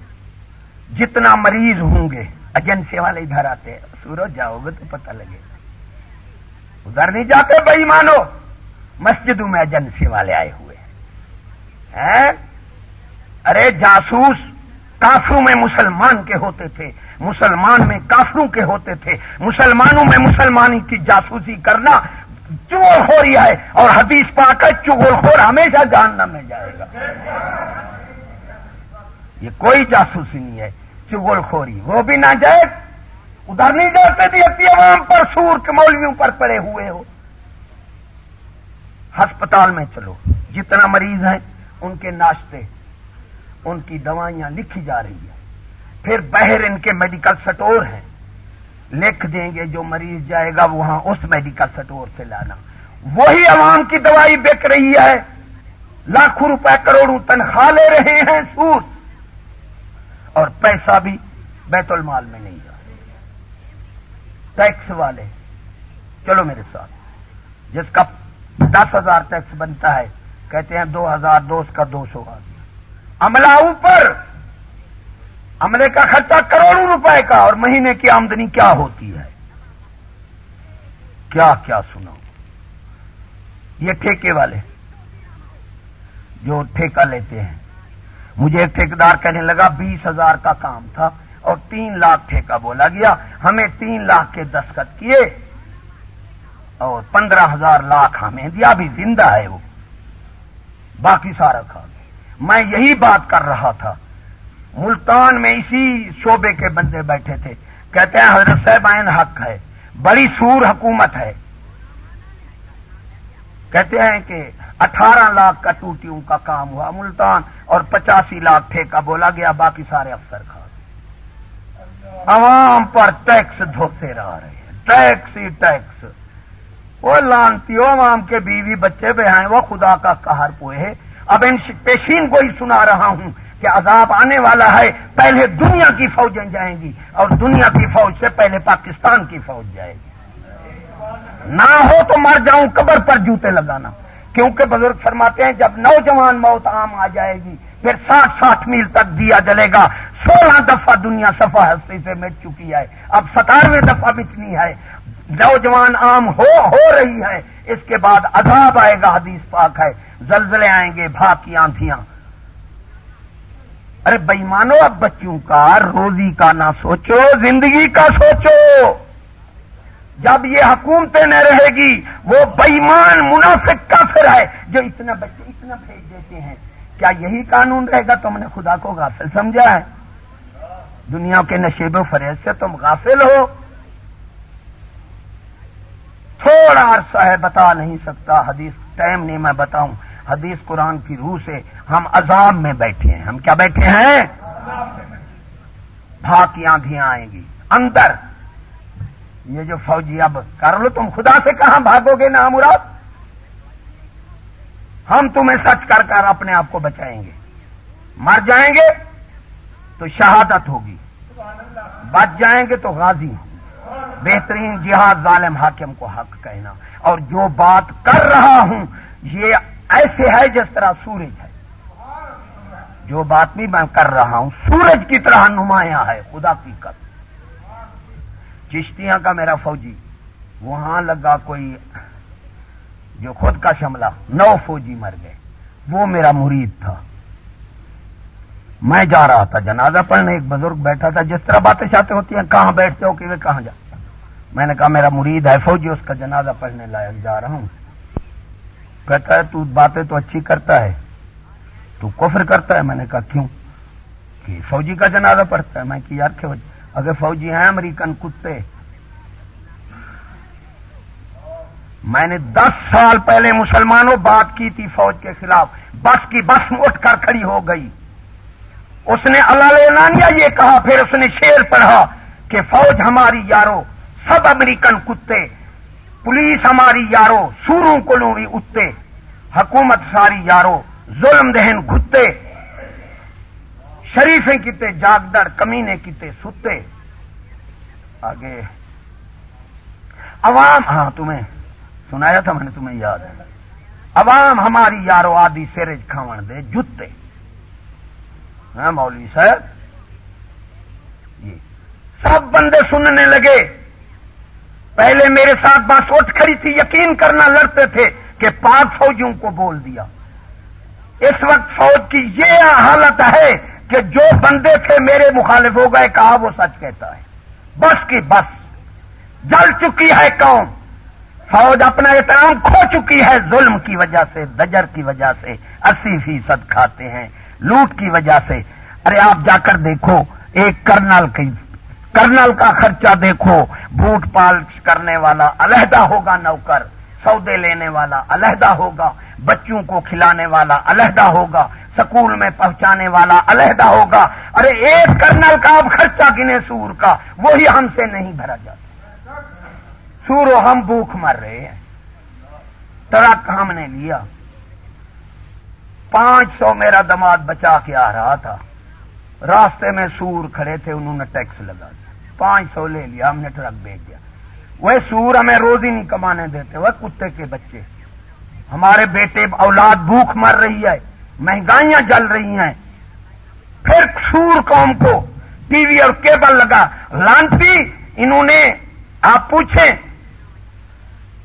جتنا مریض ہوں گے، ایجنسی والے ادھر آتے سورج جاؤ گے تو پتہ لگے گا۔ ادھر نہیں جاتے بھائی مانو مسجدوں میں ایجنسی والے آئے ہوئے ہیں۔ ارے جاسوس، کافروں میں مسلمان کے ہوتے تھے۔ مسلمان میں کافروں کے ہوتے تھے۔ مسلمانوں میں مسلمانی کی جاسوسی کرنا چور ہو رہی ہے۔ اور حدیث پا کر چغل خور ہمیشہ جاننا میں جائے گا۔ یہ کوئی جاسوسی نہیں ہے۔ چگل خوری۔ وہ بھی نہ جائے ادھر نہیں جاتے تھے عوام پر سور کے مولویوں پر پڑے ہوئے ہو۔ ہسپتال میں چلو۔ جتنا مریض ہیں، ان کے ناشتے، ان کی دوائیاں لکھی جا رہی ہیں۔ پھر بہر ان کے میڈیکل سٹور ہیں۔ لکھ دیں گے، جو مریض جائے گا، وہاں اس میڈیکل سٹور سے لانا۔ وہی عوام کی دوائی بک رہی ہے۔ لاکھوں روپے کروڑوں تنخواہ لے رہے ہیں سور۔ اور پیسہ بھی بیت المال میں نہیں جا ٹیکس والے، چلو میرے ساتھ۔ جس کا دس ہزار ٹیکس بنتا ہے، کہتے ہیں دو ہزار، دو اس کا دو سو آ گیا۔ عملہ اوپر۔ عملے کا خرچہ کروڑوں روپے کا، اور مہینے کی آمدنی کیا ہوتی ہے؟ کیا کیا سناؤ؟ یہ ٹھیکے والے جو ٹھیکہ لیتے ہیں۔ مجھے ایک ٹھیکیدار کہنے لگا، بیس ہزار کا کام تھا اور تین لاکھ ٹھیکہ بولا گیا۔ ہمیں تین لاکھ کے دستخط کیے اور پندرہ ہزار لاکھ ہمیں دیا۔ بھی زندہ ہے وہ۔ باقی سارا کھا گئے۔ میں یہی بات کر رہا تھا۔ ملتان میں اسی شعبے کے بندے بیٹھے تھے۔ کہتے ہیں، حضرت صاحب حق ہے۔ بڑی سور حکومت ہے۔ کہتے ہیں کہ اٹھارہ لاکھ کا ٹوٹیوں کا کام ہوا ملتان اور پچاسی لاکھ ٹھیکہ بولا گیا، باقی سارے افسر کھا عوام پر ٹیکس دھوتے رہ رہے ہیں۔ ٹیکس ہی ٹیکس۔ وہ لانتی ہو عوام کے بیوی بچے بے ہیں، وہ خدا کا قہر پوئے اب ان پیشین کو ہی سنا رہا ہوں کہ عذاب آنے والا ہے، پہلے دنیا کی فوجیں جائیں گی اور دنیا کی فوج سے پہلے پاکستان کی فوج جائے گی۔ نہ ہو تو مر جاؤں، قبر پر جوتے لگانا۔ کیونکہ بزرگ فرماتے ہیں، جب نوجوان موت عام آ جائے گی، پھر ساٹھ ساٹھ میل تک دیا جلے گا۔ سولہ دفعہ دنیا سفا ہستی سے مٹ چکی ہے۔ اب ستارویں دفعہ مٹنی ہے۔ نوجوان عام ہو ہو رہی ہے۔ اس کے بعد عذاب آئے گا، حدیث پاک ہے۔ زلزلے آئیں گے بھاگ کی آندیاں ارے بےمانو اب بچوں کا، روزی کا نہ سوچو، زندگی کا سوچو۔ جب یہ حکومتیں نہ رہے گی، وہ بےمان منافق کافر ہے جو اتنا بچے اتنا بھیج دیتے ہیں۔ کیا یہی قانون رہے گا؟ تم نے خدا کو غافل سمجھا ہے۔ دنیا کے نشیب و فریض سے تم غافل ہو۔ تھوڑا عرصہ ہے، بتا نہیں سکتا۔ حدیث ٹائم نہیں، میں بتاؤں۔ حدیث قرآن کی روح سے ہم عذاب میں بیٹھے ہیں۔ ہم کیا بیٹھے ہیں؟ بھاکی آندیاں آئیں گی۔ اندر۔ یہ جو فوجی اب کر لو، تم خدا سے کہاں بھاگو گے نا مراد ہم تمہیں سچ کر کر اپنے آپ کو بچائیں گے۔ مر جائیں گے تو شہادت ہوگی۔ بچ جائیں گے تو غازی ہوں۔ بہترین جہاد ظالم حاکم کو حق کہنا۔ اور جو بات کر رہا ہوں، یہ ایسے ہے جس طرح سورج ہے۔ جو بات بھی میں کر رہا ہوں، سورج کی طرح نمایاں ہے، خدا کی کر چشتیاں کا میرا فوجی۔ وہاں لگا کوئی جو خود کا شملہ۔ نو فوجی مر گئے۔ وہ میرا مرید تھا۔ میں جا رہا تھا۔ جنازہ پڑھنے ایک بزرگ بیٹھا تھا۔ جس طرح باتیں شاتیں ہوتی ہیں، کہاں بیٹھتے ہو کہ وہ کہاں جا میں نے کہا، میرا مرید ہے، فوجی، اس کا جنازہ پڑھنے لائق جا رہا ہوں۔ کہتا ہے، تو باتیں تو اچھی کرتا ہے۔ تو کفر کرتا ہے۔ میں نے کہا، کیوں؟ کہ فوجی کا جنازہ پڑھتا ہے۔ میں کہ یار کیا اگر فوجی ہیں امریکن کتے۔ میں نے دس سال پہلے مسلمانوں بات کی تھی فوج کے خلاف۔ بس کی بس اٹھ کر کھڑی ہو گئی۔ اس نے اللہ یہ کہا، پھر اس نے شیر پڑھا کہ فوج ہماری یارو، سب امریکن کتے۔ پولیس ہماری یارو، سوروں کو لوں بھی اٹھتے حکومت ساری یارو، ظلم دہن گھتے۔ شریفیں کتے جاگدر کمینے کتے ستے۔ آگے۔ عوام ہاں تمہیں سنایا تھا، میں نے تمہیں یاد ہے۔ عوام ہماری یارو آدھی سیرج کھاون دے، جتے۔ ہاں مولوی صاحب؟ یہ سب بندے سننے لگے۔ پہلے میرے ساتھ بس اٹھ کھڑی تھی، یقین کرنا لڑتے تھے کہ پاک فوجیوں کو بول دیا۔ اس وقت فوج کی یہ حالت ہے کہ جو بندے تھے میرے مخالف ہو گئے، کہا وہ سچ کہتا ہے۔ بس کی بس۔ جل چکی ہے قوم۔ فوج اپنا احترام کھو چکی ہے۔ ظلم کی وجہ سے دجر کی وجہ سے اسی فیصد کھاتے ہیں۔ لوٹ کی وجہ سے۔ ارے آپ جا کر دیکھو، ایک کرنل کی، کرنل کا خرچہ دیکھو۔ بوٹ پالش کرنے والا علیحدہ ہوگا نوکر۔ سودے لینے والا علیحدہ ہوگا۔ بچوں کو کھلانے والا علیحدہ ہوگا۔ سکول میں پہنچانے والا علیحدہ ہوگا۔ ارے، ایک کرنل کا اب خرچہ گنے سور کا، وہی ہم سے نہیں بھرا جاتا۔ سورو ہم بھوک مر رہے ہیں۔ ٹرک ہم نے لیا۔ پانچ سو میرا دماد بچا کے آ رہا تھا۔ راستے میں سور کھڑے تھے، انہوں نے ٹیکس لگا دیا۔ پانچ سو لے لیا، ہم نے ٹرک بھیج دیا۔ وہ سور ہمیں روزی نہیں کمانے دیتے، وہ کتے کے بچے۔ ہمارے بیٹے، اولاد بھوک مر رہی ہے۔ مہنگائیاں جل رہی ہیں۔ پھر سور قوم کو ٹی وی اور کیبل لگا۔ لانتی، انہوں نے، آپ پوچھیں۔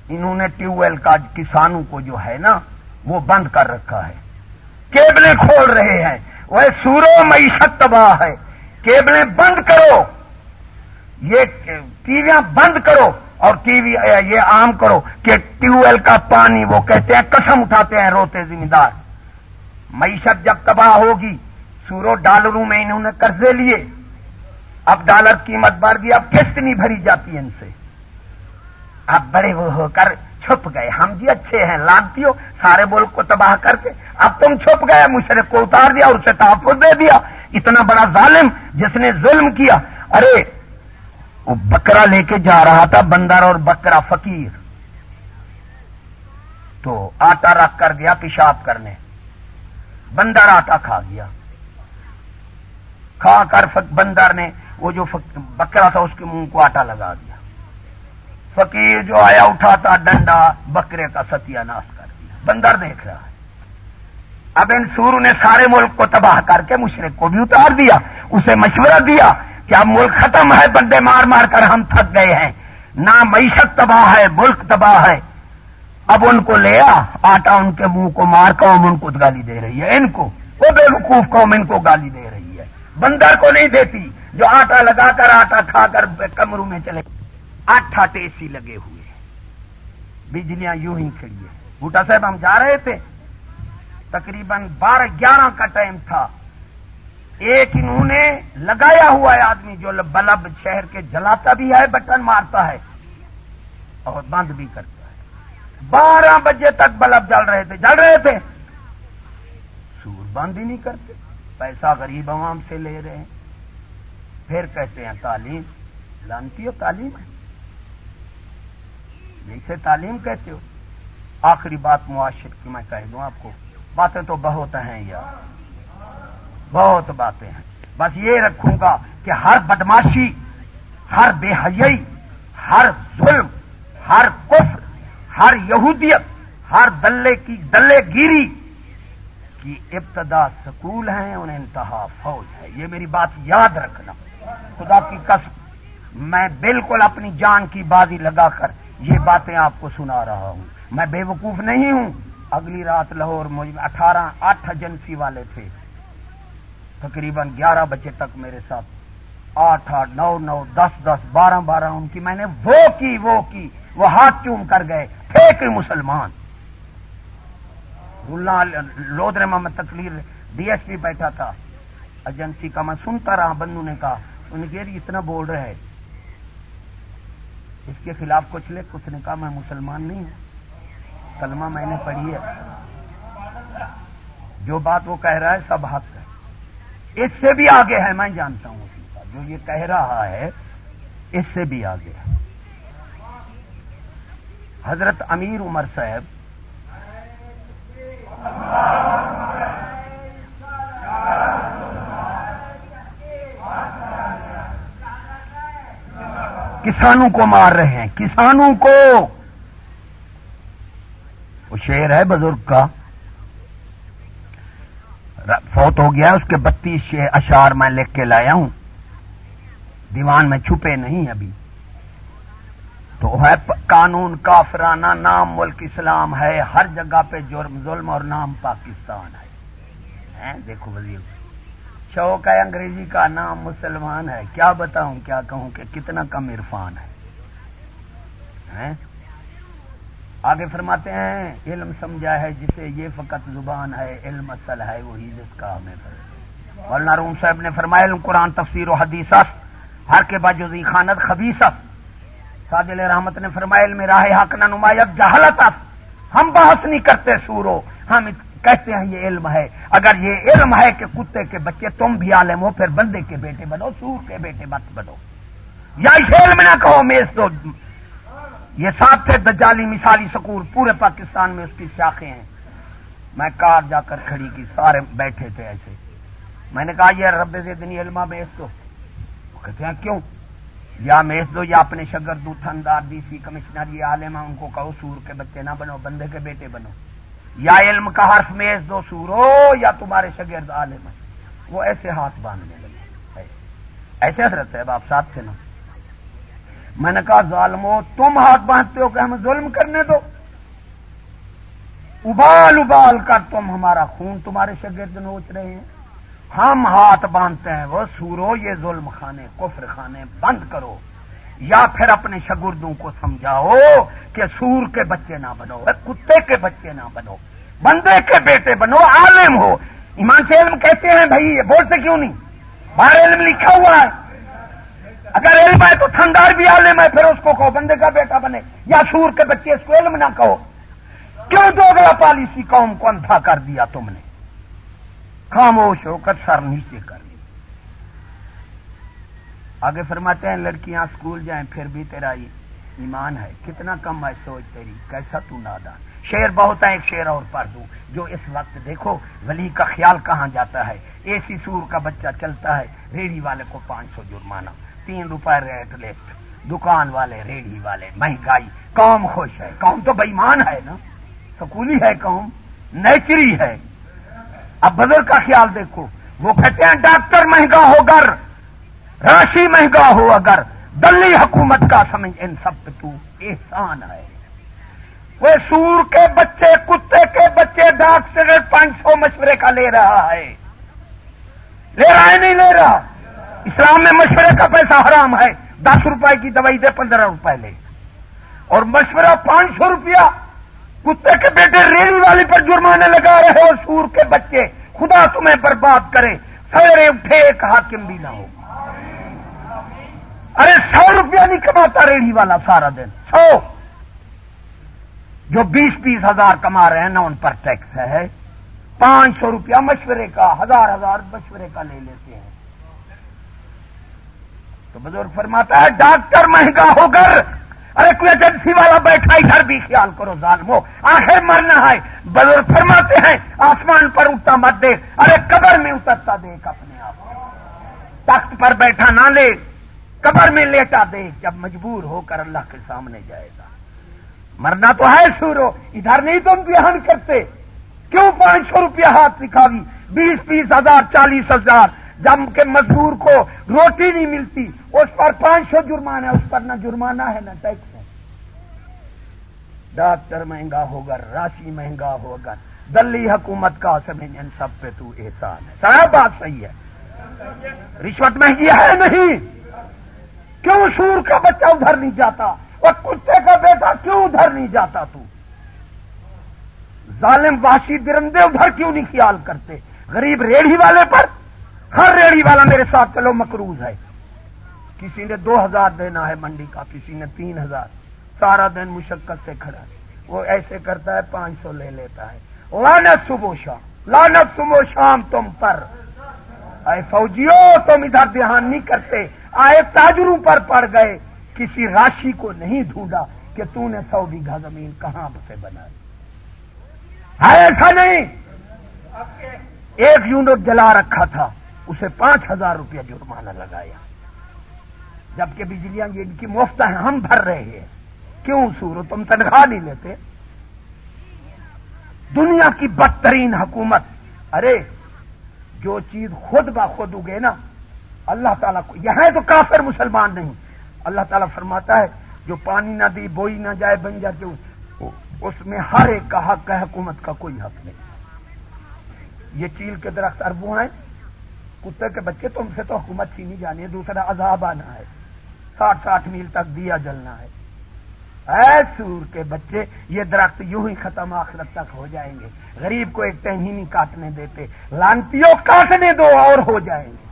انہوں نے ٹیوب ویل کا کسانوں کو جو ہے نا، وہ بند کر رکھا ہے۔ کیبلیں کھول رہے ہیں۔ وہ سورو معیشت تباہ ہے۔ کیبلیں بند کرو۔ یہ ٹی ویاں بند کرو اور ٹی وی یہ عام کرو کہ ٹیوب ویل کا پانی، وہ کہتے ہیں، قسم اٹھاتے ہیں روتے ذمہ دار معیشت جب تباہ ہوگی سورو ڈالروں میں انہوں نے قرضے لیے، اب ڈالر قیمت بڑھ گئی اب قسط نہیں بھری جاتی ان سے۔ اب بڑے وہ ہو کر چھپ گئے۔ ہم جی اچھے ہیں لانتی ہو سارے ملک کو تباہ کر کے اب تم چھپ گئے، مشرق کو اتار دیا اور اسے تحفظ دے دیا۔ اتنا بڑا ظالم جس نے ظلم کیا۔ ارے، وہ بکرا لے کے جا رہا تھا، بندر اور بکرا فقیر۔ تو آٹا رکھ کر گیا پیشاب کرنے۔ بندر آٹا کھا گیا۔ کھا کر بندر نے وہ جو بکرا تھا اس کے منہ کو آٹا لگا دیا۔ فقیر جو آیا اٹھاتا ڈنڈا بکرے کا ستیہ ناش کر دیا۔ بندر دیکھ رہا ہے۔ اب ان سور نے سارے ملک کو تباہ کر کے مشرق کو بھی اتار دیا، اسے مشورہ دیا کہ اب ملک ختم ہے، بندے مار مار کر ہم تھک گئے ہیں۔ نہ معیشت تباہ ہے، ملک تباہ ہے۔ اب ان کو لیا آٹا ان کے منہ کو مار، قوم ان کو گالی دے رہی ہے۔ ان کو، وہ بے وقوف قوم ان کو گالی دے رہی ہے۔ بندر کو نہیں دیتی جو آٹا لگا کر، آٹا کھا کر کمروں میں چلے۔ آٹھ آٹھ اے سی لگے ہوئے بجلیاں یوں ہی کھڑی ہے بوٹا صاحب، ہم جا رہے تھے۔ تقریباً بارہ گیارہ کا ٹائم تھا۔ ایک انہوں نے لگایا ہوا ہے آدمی جو بلب شہر کے جلاتا بھی ہے، بٹن مارتا ہے اور بند بھی کرتا بارہ بجے تک بلب جل رہے تھے، جل رہے تھے۔ سور بند ہی نہیں کرتے، پیسہ غریب عوام سے لے رہے ہیں۔ پھر کہتے ہیں، تعلیم، لانتی ہو تعلیم ہے۔ جیسے تعلیم کہتے ہو۔ آخری بات معاشر کی میں کہہ دوں آپ کو، باتیں تو بہت ہیں یار۔ بہت باتیں ہیں۔ بس یہ رکھوں گا کہ ہر بدماشی، ہر بے حیائی، ہر ظلم، ہر کفر ہر یہودیت، ہر دلے کی دلے گیری کی ابتدا سکول ہیں، انہیں انتہا فوج ہے۔ یہ میری بات یاد رکھنا۔ خدا کی قسم، میں بالکل اپنی جان کی بازی لگا کر یہ باتیں آپ کو سنا رہا ہوں۔ میں بے وقوف نہیں ہوں۔ اگلی رات لاہور مجھ اٹھارہ، آٹھ ایجنسی والے تھے۔ تقریباً گیارہ بجے تک میرے ساتھ۔ آٹھ آٹھ، نو نو، دس دس، بارہ بارہ، ان کی میں نے وہ کی وہ کی، وہ ہاتھ چوم کر گئے۔ تھے مسلمان۔ لودرے میں تقریر ڈی ایس پی بیٹھا تھا۔ ایجنسی کا میں سنتا رہا، بندو نے کہا انہیں کہ اتنا بول رہے اس کے خلاف کچھ لے۔ کچھ نے کہا، میں مسلمان نہیں ہوں۔ کلمہ میں نے پڑھی ہے۔ جو بات وہ کہہ رہا ہے، سب حق ہے۔ اس سے بھی آگے ہے، میں جانتا ہوں اسی کا جو یہ کہہ رہا ہے، اس سے بھی آگے ہے۔ حضرت امیر عمر صاحب کسانوں کو مار رہے ہیں، کسانوں کو۔ وہ شیر ہے بزرگ کا۔ فوت ہو گیا، اس کے بتیس اشار میں لکھ کے لایا ہوں۔ دیوان میں چھپے نہیں ابھی۔ تو ہے قانون کافرانہ، نام ملک اسلام ہے، ہر جگہ پہ جرم، ظلم اور نام پاکستان ہے۔ دیکھو وزیر، شوق ہے انگریزی کا، نام مسلمان ہے۔ کیا بتاؤں، کیا کہوں کہ کتنا کم عرفان ہے۔ آگے فرماتے ہیں، علم سمجھا ہے جسے یہ فقط زبان ہے، علم اصل ہے، وہی جس کا ہمیں مولانا روم صاحب نے فرمایا، علم قرآن، تفسیر و حدیث ہر کے باجوزی خانت خبیص سادل رحمت نے فرمایا میں راہ حق نہ نمایت جہالت ہم بحث نہیں کرتے سورو، ہم کہتے ہیں یہ علم ہے۔ اگر یہ علم ہے کہ کتے کے بچے، تم بھی عالم ہو، پھر بندے کے بیٹے بنو، سور کے بیٹے مت بنو۔ یا اس علم نہ کہو میز دو یہ ساتھ تھے، دجالی مثالی سکول، پورے پاکستان میں اس کی شاخیں ہیں۔ میں کار جا کر کھڑی کی، سارے بیٹھے تھے ایسے۔ میں نے کہا، یہ رب سے دنی علما دو کہتے ہیں، کیوں؟ یا میز دو، یا اپنے شگر دو تھندار، ڈی سی کمشنر، یہ عالم ان کو کہو سور کے بچے نہ بنو، بندے کے بیٹے بنو۔ یا علم کا حرف میز دو سور ہو یا تمہارے شگرد عالم وہ ایسے ہاتھ باندھنے لگے۔ ایسے حضرت ہے آپ ساتھ تھے نا میں نے کہا، ظالمو، تم ہاتھ باندھتے ہو کہ ہمیں ظلم کرنے دو؟ ابال ابال کر تم ہمارا خون تمہارے شگرد نوچ رہے ہیں۔ ہم ہاتھ باندھتے ہیں، وہ سورو، یہ ظلم خانے، کفر خانے، بند کرو۔ یا پھر اپنے شگردوں کو سمجھاؤ کہ سور کے بچے نہ بنو کتے کے بچے نہ بنو۔ بندے کے بیٹے بنو، عالم ہو۔ ایمان سے علم کہتے ہیں، بھائی، یہ بولتے کیوں نہیں؟ باہر علم لکھا ہوا ہے۔ اگر علم ہے تو تھندار بھی عالم ہے، پھر اس کو کہو، بندے کا بیٹا بنے۔ یا سور کے بچے، اس کو علم نہ کہو۔ کیوں دو گلا پالیسی قوم کو اندھا کر دیا تم نے؟ خاموش ہو کر سر نیچے کر لی آگے فرماتے ہیں، لڑکیاں اسکول جائیں پھر بھی تیرا ایمان ہے۔ کتنا کم ہے سوچ تیری، کیسا تو نادان شیر بہت ہے ایک شیر اور پڑھ دوں جو اس وقت دیکھو، ولی کا خیال کہاں جاتا ہے؟ اے سی سور کا بچہ چلتا ہے، ریڑھی والے کو پانچ سو جرمانہ۔ تین روپئے ریٹ لیفٹ دکان والے، ریڑھی والے، مہنگائی۔ قوم خوش ہے۔ قوم تو بےمان ہے نا۔ سکولی ہے قوم، نیچری ہے۔ اب بدل کا خیال دیکھو۔ وہ کہتے ہیں ڈاکٹر مہنگا ہو گر، راشی مہنگا ہو اگر۔ دلی حکومت کا سمجھ، ان سب پہ تو احسان ہے۔ وہ سور کے بچے، کتے کے بچے ڈاک پانچ سو مشورے کا لے رہا ہے۔ لے رہا ہے نہیں لے رہا۔ اسلام میں مشورے کا پیسہ حرام ہے۔ دس روپئے کی دوائی دے، پندرہ روپئے لے۔ اور مشورہ پانچ سو روپیہ۔ کتے کے بیٹے ریل والی پر جرمانے لگا رہے ہو سور کے بچے، خدا تمہیں برباد کرے۔ سویرے اٹھے، ایک حاکم بھی نہ ہو۔ ارے، سو روپیہ نہیں کماتا ریڑھی والا سارا دن۔ سو۔ جو بیس بیس ہزار کما رہے ہیں نا، ان پر ٹیکس ہے۔ پانچ سو روپیہ مشورے کا، ہزار ہزار مشورے کا لے لیتے ہیں۔ تو بزرگ فرماتا ہے، ڈاکٹر مہنگا ہو کر ارے کوئی ایجنسی والا بیٹھا ادھر بھی، خیال کرو ظالمو۔ آخر مرنا ہے۔ بزرگ فرماتے ہیں، آسمان پر اٹھتا مت دیکھ۔ ارے قبر میں اترتا دیکھ اپنے آپ۔ تخت پر بیٹھا نہ لے۔ قبر میں لیٹا دیکھ جب مجبور ہو کر اللہ کے سامنے جائے گا۔ مرنا تو ہے سورو۔ ادھر نہیں تم بیان کرتے۔ کیوں پانچ سو روپیہ ہاتھ دکھاوی؟ بیس بیس ہزار، چالیس ہزار۔ جب کے مزدور کو روٹی نہیں ملتی۔ اس پر پانچ سو جرمانہ ہے، اس پر نہ جرمانہ ہے، نہ ٹیکس۔ ڈاکٹر مہنگا ہوگا راشی مہنگا ہوگا۔ دلی حکومت کا سمجھ ان سب پہ تو احسان ہے۔ سارا بات صحیح ہے۔ رشوت مہنگی ہے نہیں؟ کیوں سور کا بچہ ادھر نہیں جاتا؟ اور کتے کا بیٹا کیوں ادھر نہیں جاتا تو؟ ظالم واشی درندے ادھر کیوں نہیں خیال کرتے؟ غریب ریڑھی والے پر؟ ہر ریڑھی والا میرے ساتھ چلو مکروز ہے۔ کسی نے دو ہزار دینا ہے منڈی کا، کسی نے تین ہزار۔ سارا دن مشقت سے کھڑا ہے۔ وہ ایسے کرتا ہے پانچ سو لے لیتا ہے۔ لانت صبح شام لانت صبح شام تم پر۔ اے فوجیوں تم ادھر دھیان نہیں کرتے۔ آئے تاجروں پر پڑ گئے۔ کسی راشی کو نہیں ڈھونڈا کہ تو نے سو بیگھا زمین کہاں سے بنائی۔ ہے ایسا نہیں۔ ایک یونٹ جلا رکھا تھا، اسے پانچ ہزار روپیہ جرمانہ لگایا۔ جبکہ بجلیاں ان کی مفت ہیں، ہم بھر رہے ہیں۔ کیوں سورو تم تنخواہ نہیں لیتے؟ دنیا کی بدترین حکومت۔ ارے، جو چیز خود بخود اگے نا، اللہ تعالیٰ کو یہاں تو کافر مسلمان نہیں۔ اللہ تعالیٰ فرماتا ہے، جو پانی نہ دی، بوئی نہ جائے، بن جائے اس میں ہر ایک کا حق ہے، حکومت کا کوئی حق نہیں۔ یہ چیل کے درخت اربوں ہیں، کتے کے بچے تم سے تو حکومت چھینی جانی ہے دوسرا عذاب آنا ہے۔ ساٹھ ساٹھ میل تک دیا جلنا ہے۔ اے سور کے بچے، یہ درخت یوں ہی ختم آخرت تک ہو جائیں گے۔ غریب کو ایک ٹہنی نہیں کاٹنے دیتے، لانتیوں کاٹنے دو اور ہو جائیں گے۔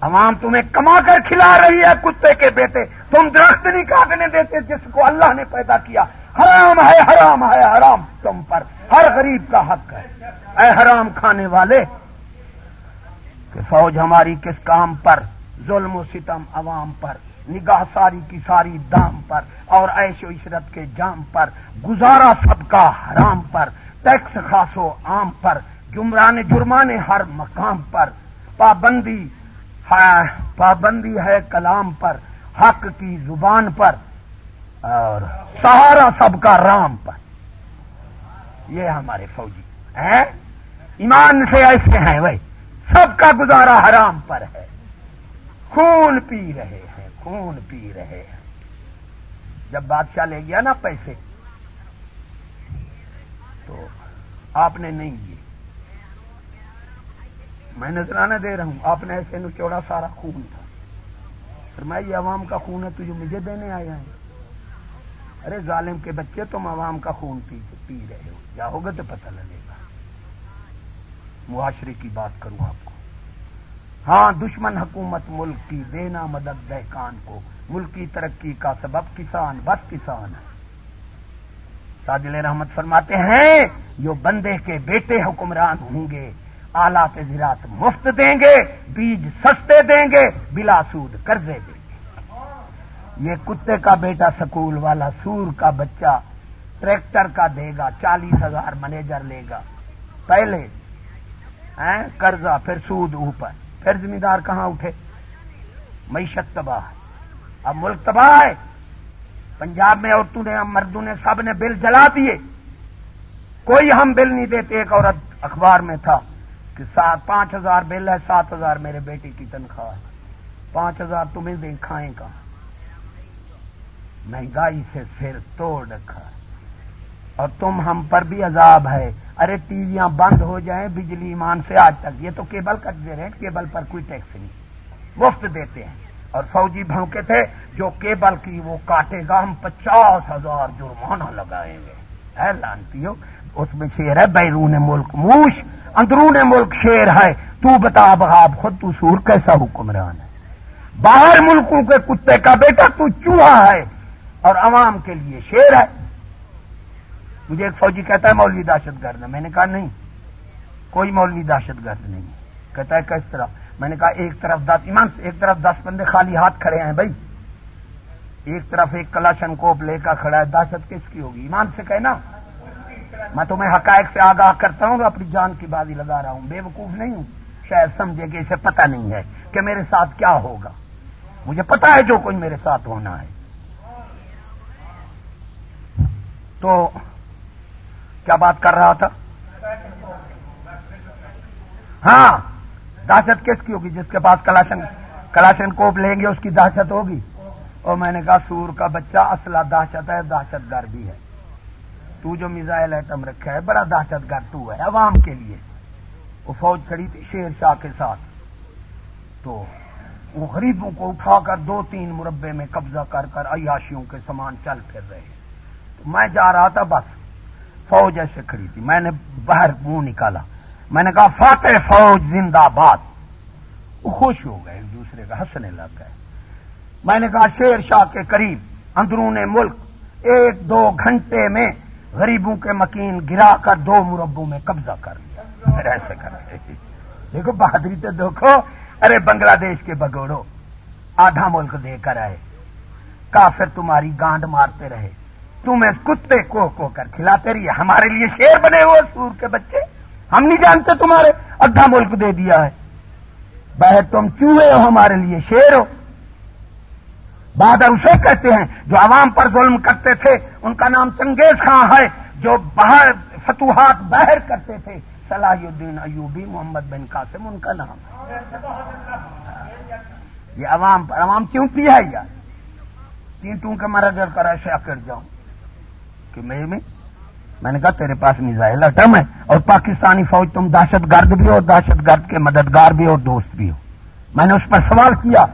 عوام تمہیں کما کر کھلا رہی ہے کتے کے بیٹے، تم درخت نہیں کاٹنے دیتے جس کو اللہ نے پیدا کیا۔ حرام ہے حرام ہے، حرام تم پر۔ ہر غریب کا حق ہے۔ اے حرام کھانے والے، کہ فوج ہماری کس کام پر، ظلم و ستم عوام پر۔ نگاہ ساری کی ساری دام پر اور عیش و عشرت کے جام پر، گزارا سب کا حرام پر، ٹیکس خاصو عام پر جمرانے جرمانے ہر مقام پر۔ پابندی پابندی ہے کلام پر، حق کی زبان پر اور سہارا سب کا رام پر۔ یہ ہمارے فوجی ہیں۔ ایمان سے ایسے ہیں بھائی سب کا گزارا حرام پر ہے۔ خون پی رہے ہیں۔ خون پی رہے ہیں؟ جب بادشاہ لے گیا نا پیسے، تو آپ نے نہیں دیے میں نظرانہ دے رہا ہوں، آپ نے ایسے نچوڑا سارا خون تھا۔ پھر میں یہ عوام کا خون ہے تو جو مجھے دینے آیا ہے۔ ارے ظالم کے بچے، تم عوام کا خون پی پی رہے ہو۔ جاؤ گے تو پتہ لگے گا۔ معاشرے کی بات کروں آپ کو ہاں دشمن حکومت ملک کی دینا مدد دہکان کو۔ ملک کی ترقی کا سبب کسان، بس کسان ہے ساجل رحمت فرماتے ہیں، جو بندے کے بیٹے حکمران ہوں گے آلات زراعت مفت دیں گے، بیج سستے دیں گے، بلا سود قرضے دیں گے۔ یہ کتے کا بیٹا سکول والا، سور کا بچہ، ٹریکٹر کا دے گا، چالیس ہزار مینیجر لے گا۔ پہلے قرضہ، پھر سود اوپر۔ پھر زمیندار کہاں اٹھے؟ معیشت تباہ ہے۔ اب ملک تباہ ہے۔ پنجاب میں عورتوں نے، مردوں نے، سب نے بل جلا دیے۔ کوئی ہم بل نہیں دیتے۔ ایک عورت اخبار میں تھا کہ سات، پانچ ہزار بل ہے، سات ہزار میرے بیٹے کی تنخواہ ہے۔ پانچ ہزار تمہیں دیں کھائیں کہاں؟ مہنگائی سے سر توڑ رکھا اور تم ہم پر بھی عذاب ہے۔ ارے ٹی ویاں بند ہو جائیں، بجلی ایمان سے آج تک۔ یہ تو کیبل کٹ دے رہے ہیں کیبل پر کوئی ٹیکس نہیں۔ مفت دیتے ہیں۔ اور فوجی بھونکے تھے، جو کیبل کی وہ کاٹے گا، ہم پچاس ہزار جرمانہ لگائیں گے۔ ہے لانتی ہو اس میں شیر ہے، بیرون ملک موش، اندرون ملک شیر ہے۔ تو بتا بغاب خود، تو سور کیسا حکمران ہے؟ باہر ملکوں کے کتے کا بیٹا تو چوہا ہے، اور عوام کے لیے شیر ہے۔ مجھے ایک فوجی کہتا ہے مولوی دہشت گرد ہے۔ میں نے کہا نہیں، کوئی مولوی دہشت گرد نہیں کہتا ہے کس طرح میں نے کہا ایک طرف دس، ایمان سے ایک طرف دس بندے خالی ہاتھ کھڑے ہیں بھائی۔ ایک طرف ایک کلاشن کوپ لے کر کھڑا ہے۔ دہشت کس کی ہوگی؟ ایمان سے کہنا۔ میں تمہیں حقائق سے آگاہ کرتا ہوں، اپنی جان کی بازی لگا رہا ہوں۔ بے وقوف نہیں ہوں۔ شاید سمجھے کہ اسے پتہ نہیں ہے کہ میرے ساتھ کیا ہوگا۔ مجھے پتا ہے جو کوئی میرے ساتھ ہونا ہے۔ تو کیا بات کر رہا تھا؟ ہاں دہشت کس کی ہوگی جس کے پاس کلاشن کلاشن کوپ لیں گے اس کی دہشت ہوگی؟ اور میں نے کہا، سور کا بچہ اصلہ دہشت ہے، دہشت گرد بھی ہے۔ تو جو میزائل ایٹم رکھا ہے، بڑا دہشت گرد تو ہے، عوام کے لیے۔ وہ فوج کھڑی تھی، شیر شاہ کے ساتھ۔ تو وہ غریبوں کو اٹھا کر دو تین مربے میں قبضہ کر کر عیاشیوں کے سامان چل پھر رہے تو میں جا رہا تھا، بس۔ فوج ایسے کھڑی تھی۔ میں نے باہر منہ نکالا۔ میں نے کہا، فاتح فوج زندہ باد۔ وہ خوش ہو گئے، ایک دوسرے کا ہنسنے لگ گئے۔ میں نے کہا، شیر شاہ کے قریب، اندرون ملک، ایک دو گھنٹے میں غریبوں کے مکین گرا کر دو مربوں میں قبضہ کر لیا۔ پھر ایسے کر رہے دیکھو، بہادری تو دیکھو ارے، بنگلہ دیش کے بگوڑو آدھا ملک دے کر آئے۔ کافر تمہاری گانڈ مارتے رہے۔ تم اس کتے کو کو کر کھلاتے رہیے۔ ہمارے لیے شیر بنے ہوئے سور کے بچے۔ ہم نہیں جانتے تمہارے ادھا ملک دے دیا ہے۔ بہر تم چوہے ہو، ہمارے لیے شیر ہو۔ بادر اسے کہتے ہیں جو عوام پر ظلم کرتے تھے۔ ان کا نام چنگیز خاں ہے، جو باہر فتوحات باہر کرتے تھے۔ صلاح الدین ایوبی محمد بن قاسم، ان کا نام ہے۔ یہ عوام پر، عوام کیوں ہے یار؟ چینٹوں کے مرا کر ایسے کر جاؤں؟ کہ میں؟ میں نے کہا تیرے پاس میزائل اٹم ہے اور پاکستانی فوج تم دہشت گرد بھی ہو، دہشت گرد کے مددگار بھی ہو، دوست بھی ہو۔ میں نے اس پر سوال کیا،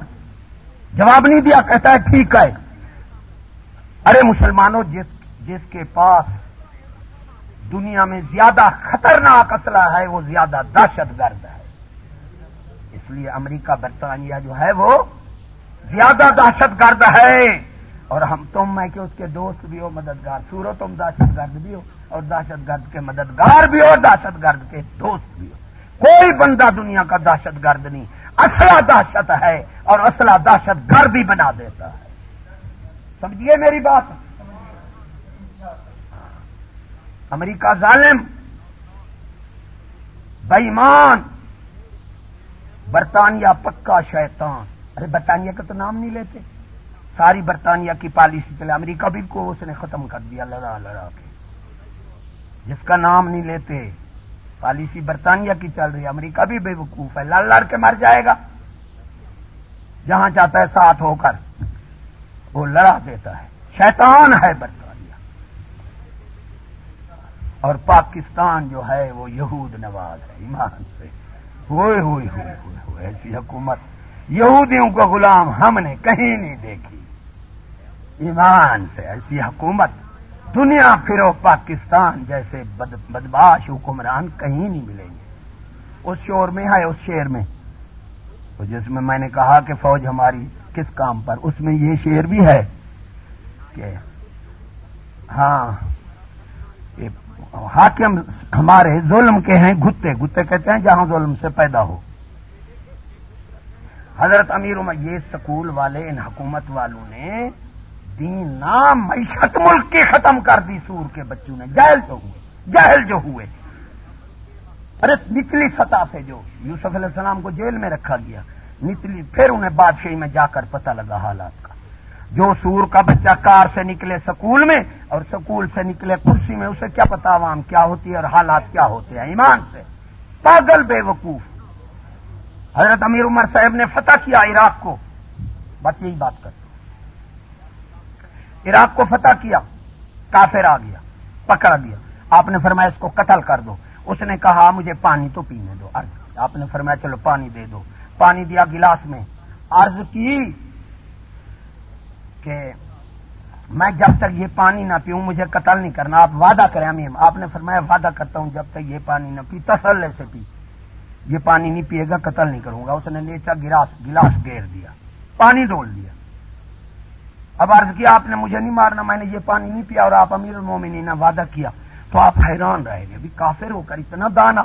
جواب نہیں دیا، کہتا ہے ٹھیک ہے۔ ارے مسلمانوں، جس جس کے پاس دنیا میں زیادہ خطرناک اسلحہ ہے، وہ زیادہ دہشت گرد ہے۔ اس لیے امریکہ، برطانیہ جو ہے، وہ زیادہ دہشت گرد ہے۔ اور ہم تم میں کہ اس کے دوست بھی ہو، مددگار سورو تم دہشت گرد بھی ہو، اور دہشت گرد کے مددگار بھی ہو دہشت گرد کے دوست بھی ہو۔ کوئی بندہ دنیا کا دہشت گرد نہیں، اصلہ دہشت ہے اور اصلہ دہشت گرد بھی بنا دیتا ہے۔ سمجھیے میری بات؟ امریکہ ظالم بےمان برطانیہ پکا شیطان۔ ارے برطانیہ کا تو نام نہیں لیتے۔ ساری برطانیہ کی پالیسی چلے امریکہ بھی کو اس نے ختم کر دیا، لڑا لڑا کے۔ جس کا نام نہیں لیتے، پالیسی برطانیہ کی چل رہی ہے، امریکہ بھی بے وقوف ہے، لڑ لڑ کے مر جائے گا۔ جہاں چاہتا ہے ساتھ ہو کر، وہ لڑا دیتا ہے۔ شیطان ہے برطانیہ۔ اور پاکستان جو ہے، وہ یہود نواز ہے، ایمان سے۔ ہوئے ہوئے ہوئے ہوئے ہوئے، ایسی حکومت۔ یہودیوں کو غلام ہم نے کہیں نہیں دیکھی۔ ایمان سے، ایسی حکومت، دنیا پھرو پاکستان جیسے بد، بدباش حکمران کہیں نہیں ملیں گے۔ اس شور میں ہے، اس شیر میں۔ جس میں میں نے کہا کہ فوج ہماری کس کام پر، اس میں یہ شیر بھی ہے کہ ہاں حاکم ہمارے ظلم کے ہیں، گتے گتے کہتے ہیں جہاں ظلم سے پیدا ہو۔ حضرت امیر یہ سکول والے، ان حکومت والوں نے دین نام معیشت ملک کی ختم کر دی سور کے بچوں نے۔ جہل جو ہوئے جہل جو ہوئے۔ ارے نچلی سطح سے جو یوسف علیہ السلام کو جیل میں رکھا گیا، نچلی، پھر انہیں بادشاہی میں جا کر پتہ لگا حالات کا۔ جو سور کا بچہ کار سے نکلے سکول میں اور سکول سے نکلے کرسی میں، اسے کیا پتا عوام کیا ہوتی ہے اور حالات کیا ہوتے ہیں ایمان سے۔ پاگل بے وقوف۔ حضرت امیر عمر صاحب نے فتح کیا عراق کو۔ بس یہی بات کرتے عراق کو فتح کیا، کافر آ گیا، پکڑ دیا آپ نے فرمایا اس کو قتل کر دو۔ اس نے کہا، مجھے پانی تو پینے دو، عرض۔ آپ نے فرمایا، چلو پانی دے دو۔ پانی دیا گلاس میں۔ عرض کی کہ میں جب تک یہ پانی نہ پیوں، مجھے قتل نہیں کرنا۔ آپ وعدہ کریں، امیم۔ آپ نے فرمایا، وعدہ کرتا ہوں، جب تک یہ پانی نہ پی، تسلے سے پی۔ یہ پانی نہیں پیے گا، قتل نہیں کروں گا۔ اس نے نیچا گلاس گلاس گیر دیا، پانی ڈول دیا۔ اب عرض کیا، آپ نے مجھے نہیں مارنا، میں نے یہ پانی نہیں پیا اور آپ امیر المومنین نے وعدہ کیا۔ تو آپ حیران رہے گے ابھی کافر ہو کر اتنا دانا۔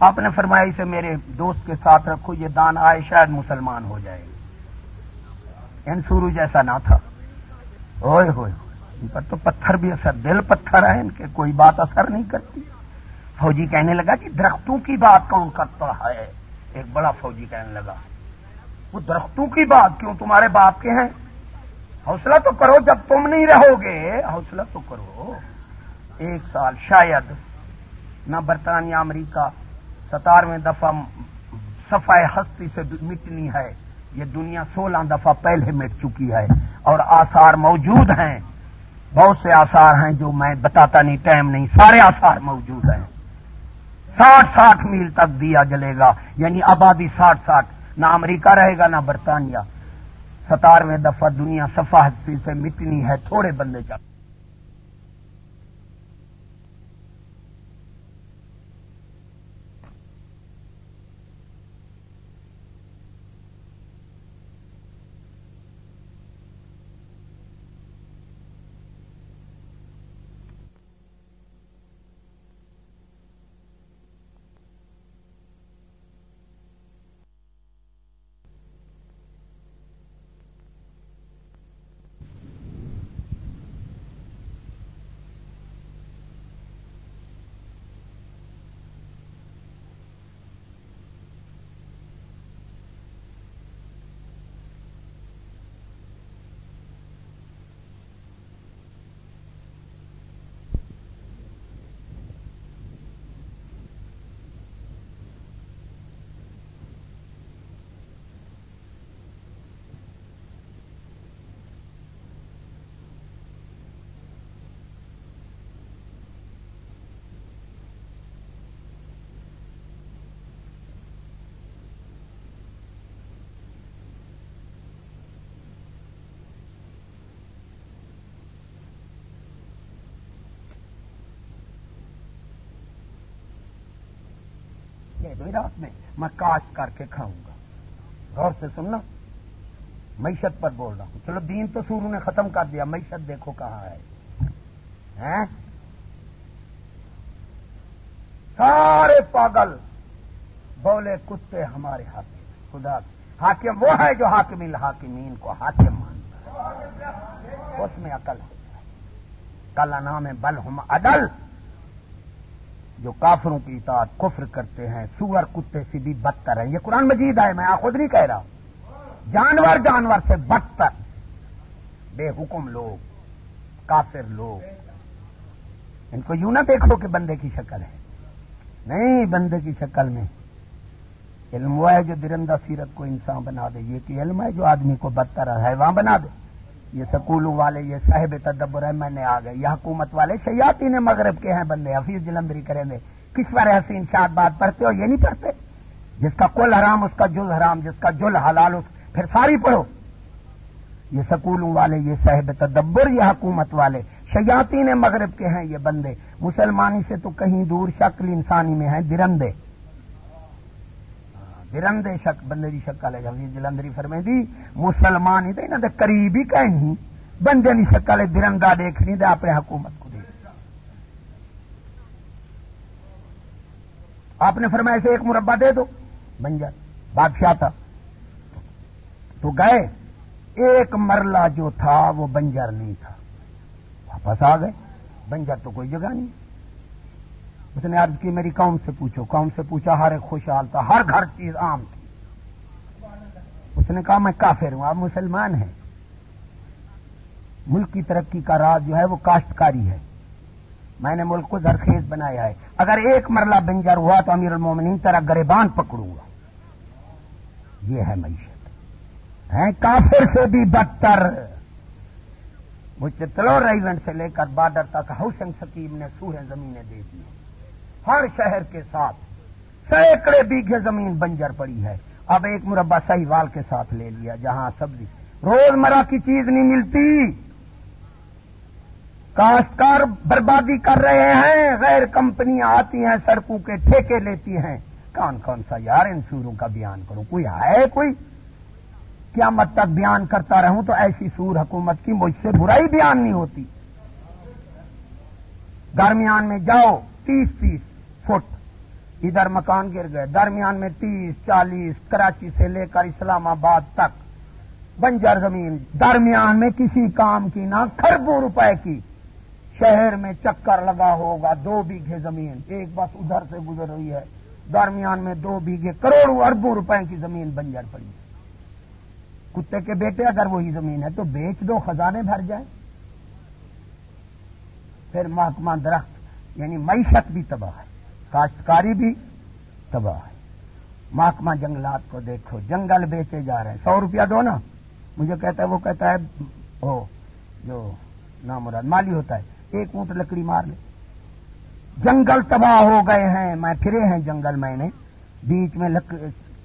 آپ نے فرمایا، اسے میرے دوست کے ساتھ رکھو، یہ دان آئے شاید مسلمان ہو جائے گا۔ یعنی ان سورو جیسا نہ تھا۔ ہوئے ہوئے، ان پر تو پتھر بھی اثر، دل پتھر ہے ان کے، کوئی بات اثر نہیں کرتی۔ فوجی کہنے لگا کہ درختوں کی بات کون کرتا ہے؟ ایک بڑا فوجی کہنے لگا، وہ درختوں کی بات کیوں تمہارے باپ کے ہیں؟ حوصلہ تو کرو جب تم نہیں رہو گے۔ حوصلہ تو کرو۔ ایک سال شاید نہ برطانیہ، امریکہ، ستارویں دفعہ صفائی ہستی سے مٹنی ہے۔ یہ دنیا سولہ دفعہ پہلے مٹ چکی ہے اور آثار موجود ہیں۔ بہت سے آثار ہیں جو میں بتاتا نہیں، ٹائم نہیں، سارے آثار موجود ہیں۔ ساٹھ ساٹھ میل تک دیا جلے گا یعنی آبادی ساٹھ ساٹھ۔ نہ امریکہ رہے گا، نہ برطانیہ۔ ستارویں دفعہ دنیا صفحہ سے مٹنی ہے تھوڑے بندے چاہتے رات میں میں کاشت کر کے کھاؤں گا۔ غور سے سننا۔ معیشت پر بول رہا ہوں۔ چلو دین تو سورو نے ختم کر دیا۔ معیشت دیکھو کہاں ہے۔ سارے پاگل۔ بولے کتے ہمارے ہاتھ خدا۔ حاکم وہ ہے جو حاکم الحاکمین کو حاکم مانتا ہے۔ اس میں عقل ہے۔ کلا نام بل ہم عدل۔ جو کافروں کی اطاعت کفر کرتے ہیں، سور کتے سے بھی بدتر ہیں۔ یہ قرآن مجید ہے، میں خود نہیں کہہ رہا ہوں۔ جانور جانور سے بدتر، بے حکم لوگ، کافر لوگ۔ ان کو یوں نہ دیکھو کہ بندے کی شکل ہے۔ نہیں، بندے کی شکل میں علم وہ ہے جو درندہ سیرت کو انسان بنا دے، یہ کہ علم ہے جو آدمی کو بدتر ہے وہاں بنا دے۔ یہ سکولوں والے، یہ صاحب تدبر ہے میں نے آ گئے، یہ حکومت والے شیاتی نے مغرب کے ہیں بندے، حفیظ جلندری کریں گے کشور حسین شاد بات پڑھتے ہو، یہ نہیں پڑھتے؟ جس کا کل حرام، اس کا جل حرام، جس کا جل حلال، اس پھر ساری پڑھو۔ یہ سکولوں والے، یہ صاحب تدبر، یہ حکومت والے شیاتی نے مغرب کے ہیں یہ بندے۔ مسلمانی سے تو کہیں دور شکل انسانی میں ہیں، درندے۔ درندے شک، بندے کی شکل ہے جلندری فرمے دی مسلمان ہی تو انہوں نے قریب ہی کہیں بندے کی شکل ہے درندہ دیکھنی دے اپنے حکومت کو دیکھ آپ نے فرمایا سے ایک مربع دے دو، بنجر، بادشاہ تھا۔ تو گئے، ایک مرلہ جو تھا وہ بنجر نہیں تھا۔ واپس آ گئے، بنجر تو کوئی جگہ نہیں۔ اس نے عرض کی، میری قوم سے پوچھو۔ قوم سے پوچھا، ہر ایک خوشحال تھا، ہر گھر چیز عام تھی۔ اس نے کہا، میں کافر ہوں، آپ مسلمان ہیں۔ ملک کی ترقی کا راز جو ہے، وہ کاشتکاری ہے۔ میں نے ملک کو زرخیز بنایا ہے۔ اگر ایک مرلہ بنجر ہوا تو امیر المومنین طرح گریبان پکڑوں گا۔ یہ ہے معیشت۔ ہے کافر سے بھی بدتر۔ مجھ چتلور ریونٹ سے لے کر بارڈر تک ہاؤسنگ سکیم نے سورہ زمینیں دے دی۔ ہر شہر کے ساتھ سینکڑے بیگھے زمین بنجر پڑی ہے۔ اب ایک مربع صحیح وال کے ساتھ لے لیا، جہاں سبزی روزمرہ کی چیز نہیں ملتی۔ کاشتکار بربادی کر رہے ہیں، غیر کمپنیاں آتی ہیں، سڑکوں کے ٹھیکے لیتی ہیں۔ کون کون سا یار ان سوروں کا بیان کروں؟ کوئی ہے کوئی؟ کیا مت تک بیان کرتا رہوں تو ایسی سور حکومت کی مجھ سے برائی بیان نہیں ہوتی۔ درمیان میں جاؤ، تیس تیس فٹ ادھر مکان گر گئے۔ درمیان میں تیس، چالیس، کراچی سے لے کر اسلام آباد تک۔ بنجر زمین۔ درمیان میں کسی کام کی نہ کھربوں روپے کی۔ شہر میں چکر لگا ہوگا، دو بیگھے زمین۔ ایک بس ادھر سے گزر رہی ہے۔ درمیان میں دو بیگھے کروڑوں اربوں روپے کی زمین بنجر پڑی۔ ہے کتے کے بیٹے اگر وہی زمین ہے تو بیچ دو خزانے بھر جائیں۔ پھر محکمہ درخت یعنی معیشت بھی تباہ ہے۔ کاشتکاری بھی تباہ ہے۔ محکمہ جنگلات کو دیکھو، جنگل بیچے جا رہے ہیں۔ سو روپیہ دو نا۔ مجھے کہتا ہے، وہ کہتا ہے او جو نامراد مالی ہوتا ہے، ایک اونٹ لکڑی مار لے۔ جنگل تباہ ہو گئے ہیں، میں پھرے ہیں جنگل میں نے۔ بیچ میں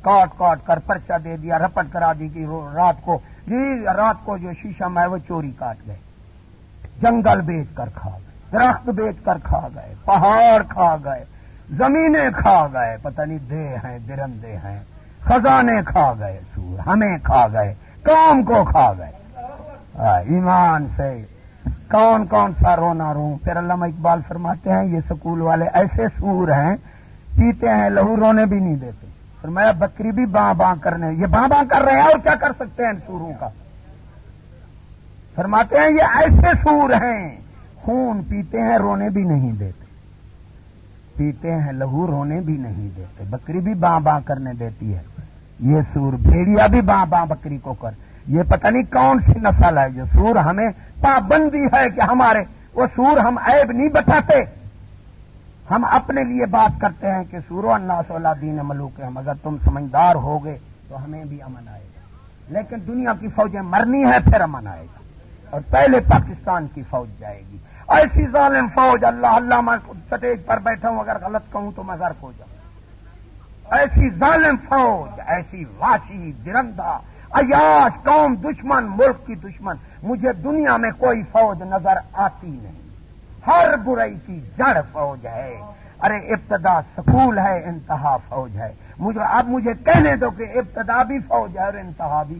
کاٹ کاٹ کر پرچہ دے دیا، رپٹ کرا دی کہ رات کو جی رات کو جو شیشم ہے، وہ چوری کاٹ گئے۔ جنگل بیچ کر کھا گئے، درخت بیچ کر کھا گئے، پہاڑ کھا گئے۔ زمینیں کھا گئے، پتہ نہیں دے ہیں درندے ہیں۔ خزانے کھا گئے، سور ہمیں کھا گئے، کام کو کھا گئے۔ ایمان سے۔ کون کون سا رونا رو پھر علامہ اقبال فرماتے ہیں، یہ سکول والے ایسے سور ہیں، پیتے ہیں، لہو رونے بھی نہیں دیتے۔ پھر میں بکری بھی باں باں کرنے، یہ باں باں کر رہے ہیں اور کیا کر سکتے ہیں ان سوروں کا؟ فرماتے ہیں، یہ ایسے سور ہیں، خون پیتے ہیں، رونے بھی نہیں دیتے۔ پیتے ہیں، لہو رونے بھی نہیں دیتے، بکری بھی باں باں کرنے دیتی ہے۔ یہ سور بھیڑیا بھی باں باں بکری کو کر۔ یہ پتہ نہیں کون سی نسل ہے جو سور ہمیں پابندی ہے کہ ہمارے، وہ سور ہم عیب نہیں بتاتے ہم اپنے لیے بات کرتے ہیں کہ سورو اللہ صلی دین ملوک، ہم اگر تم سمجھدار ہوگے تو ہمیں بھی امن آئے گا۔ لیکن دنیا کی فوجیں مرنی ہے پھر امن آئے گا۔ اور پہلے پاکستان کی فوج جائے گی۔ ایسی ظالم فوج اللہ اللہ میں سٹیج پر بیٹھا ہوں، اگر غلط کہوں تو میں غرق ہو جاؤں۔ ایسی ظالم فوج، ایسی واشی درندہ، عیاش، قوم، دشمن، ملک کی دشمن، مجھے دنیا میں کوئی فوج نظر آتی نہیں۔ ہر برائی کی جڑ فوج ہے۔ ارے، ابتدا سکول ہے، انتہا فوج ہے۔ مجھے اب مجھے کہنے دو کہ ابتدا بھی فوج ہے اور انتہا بھی۔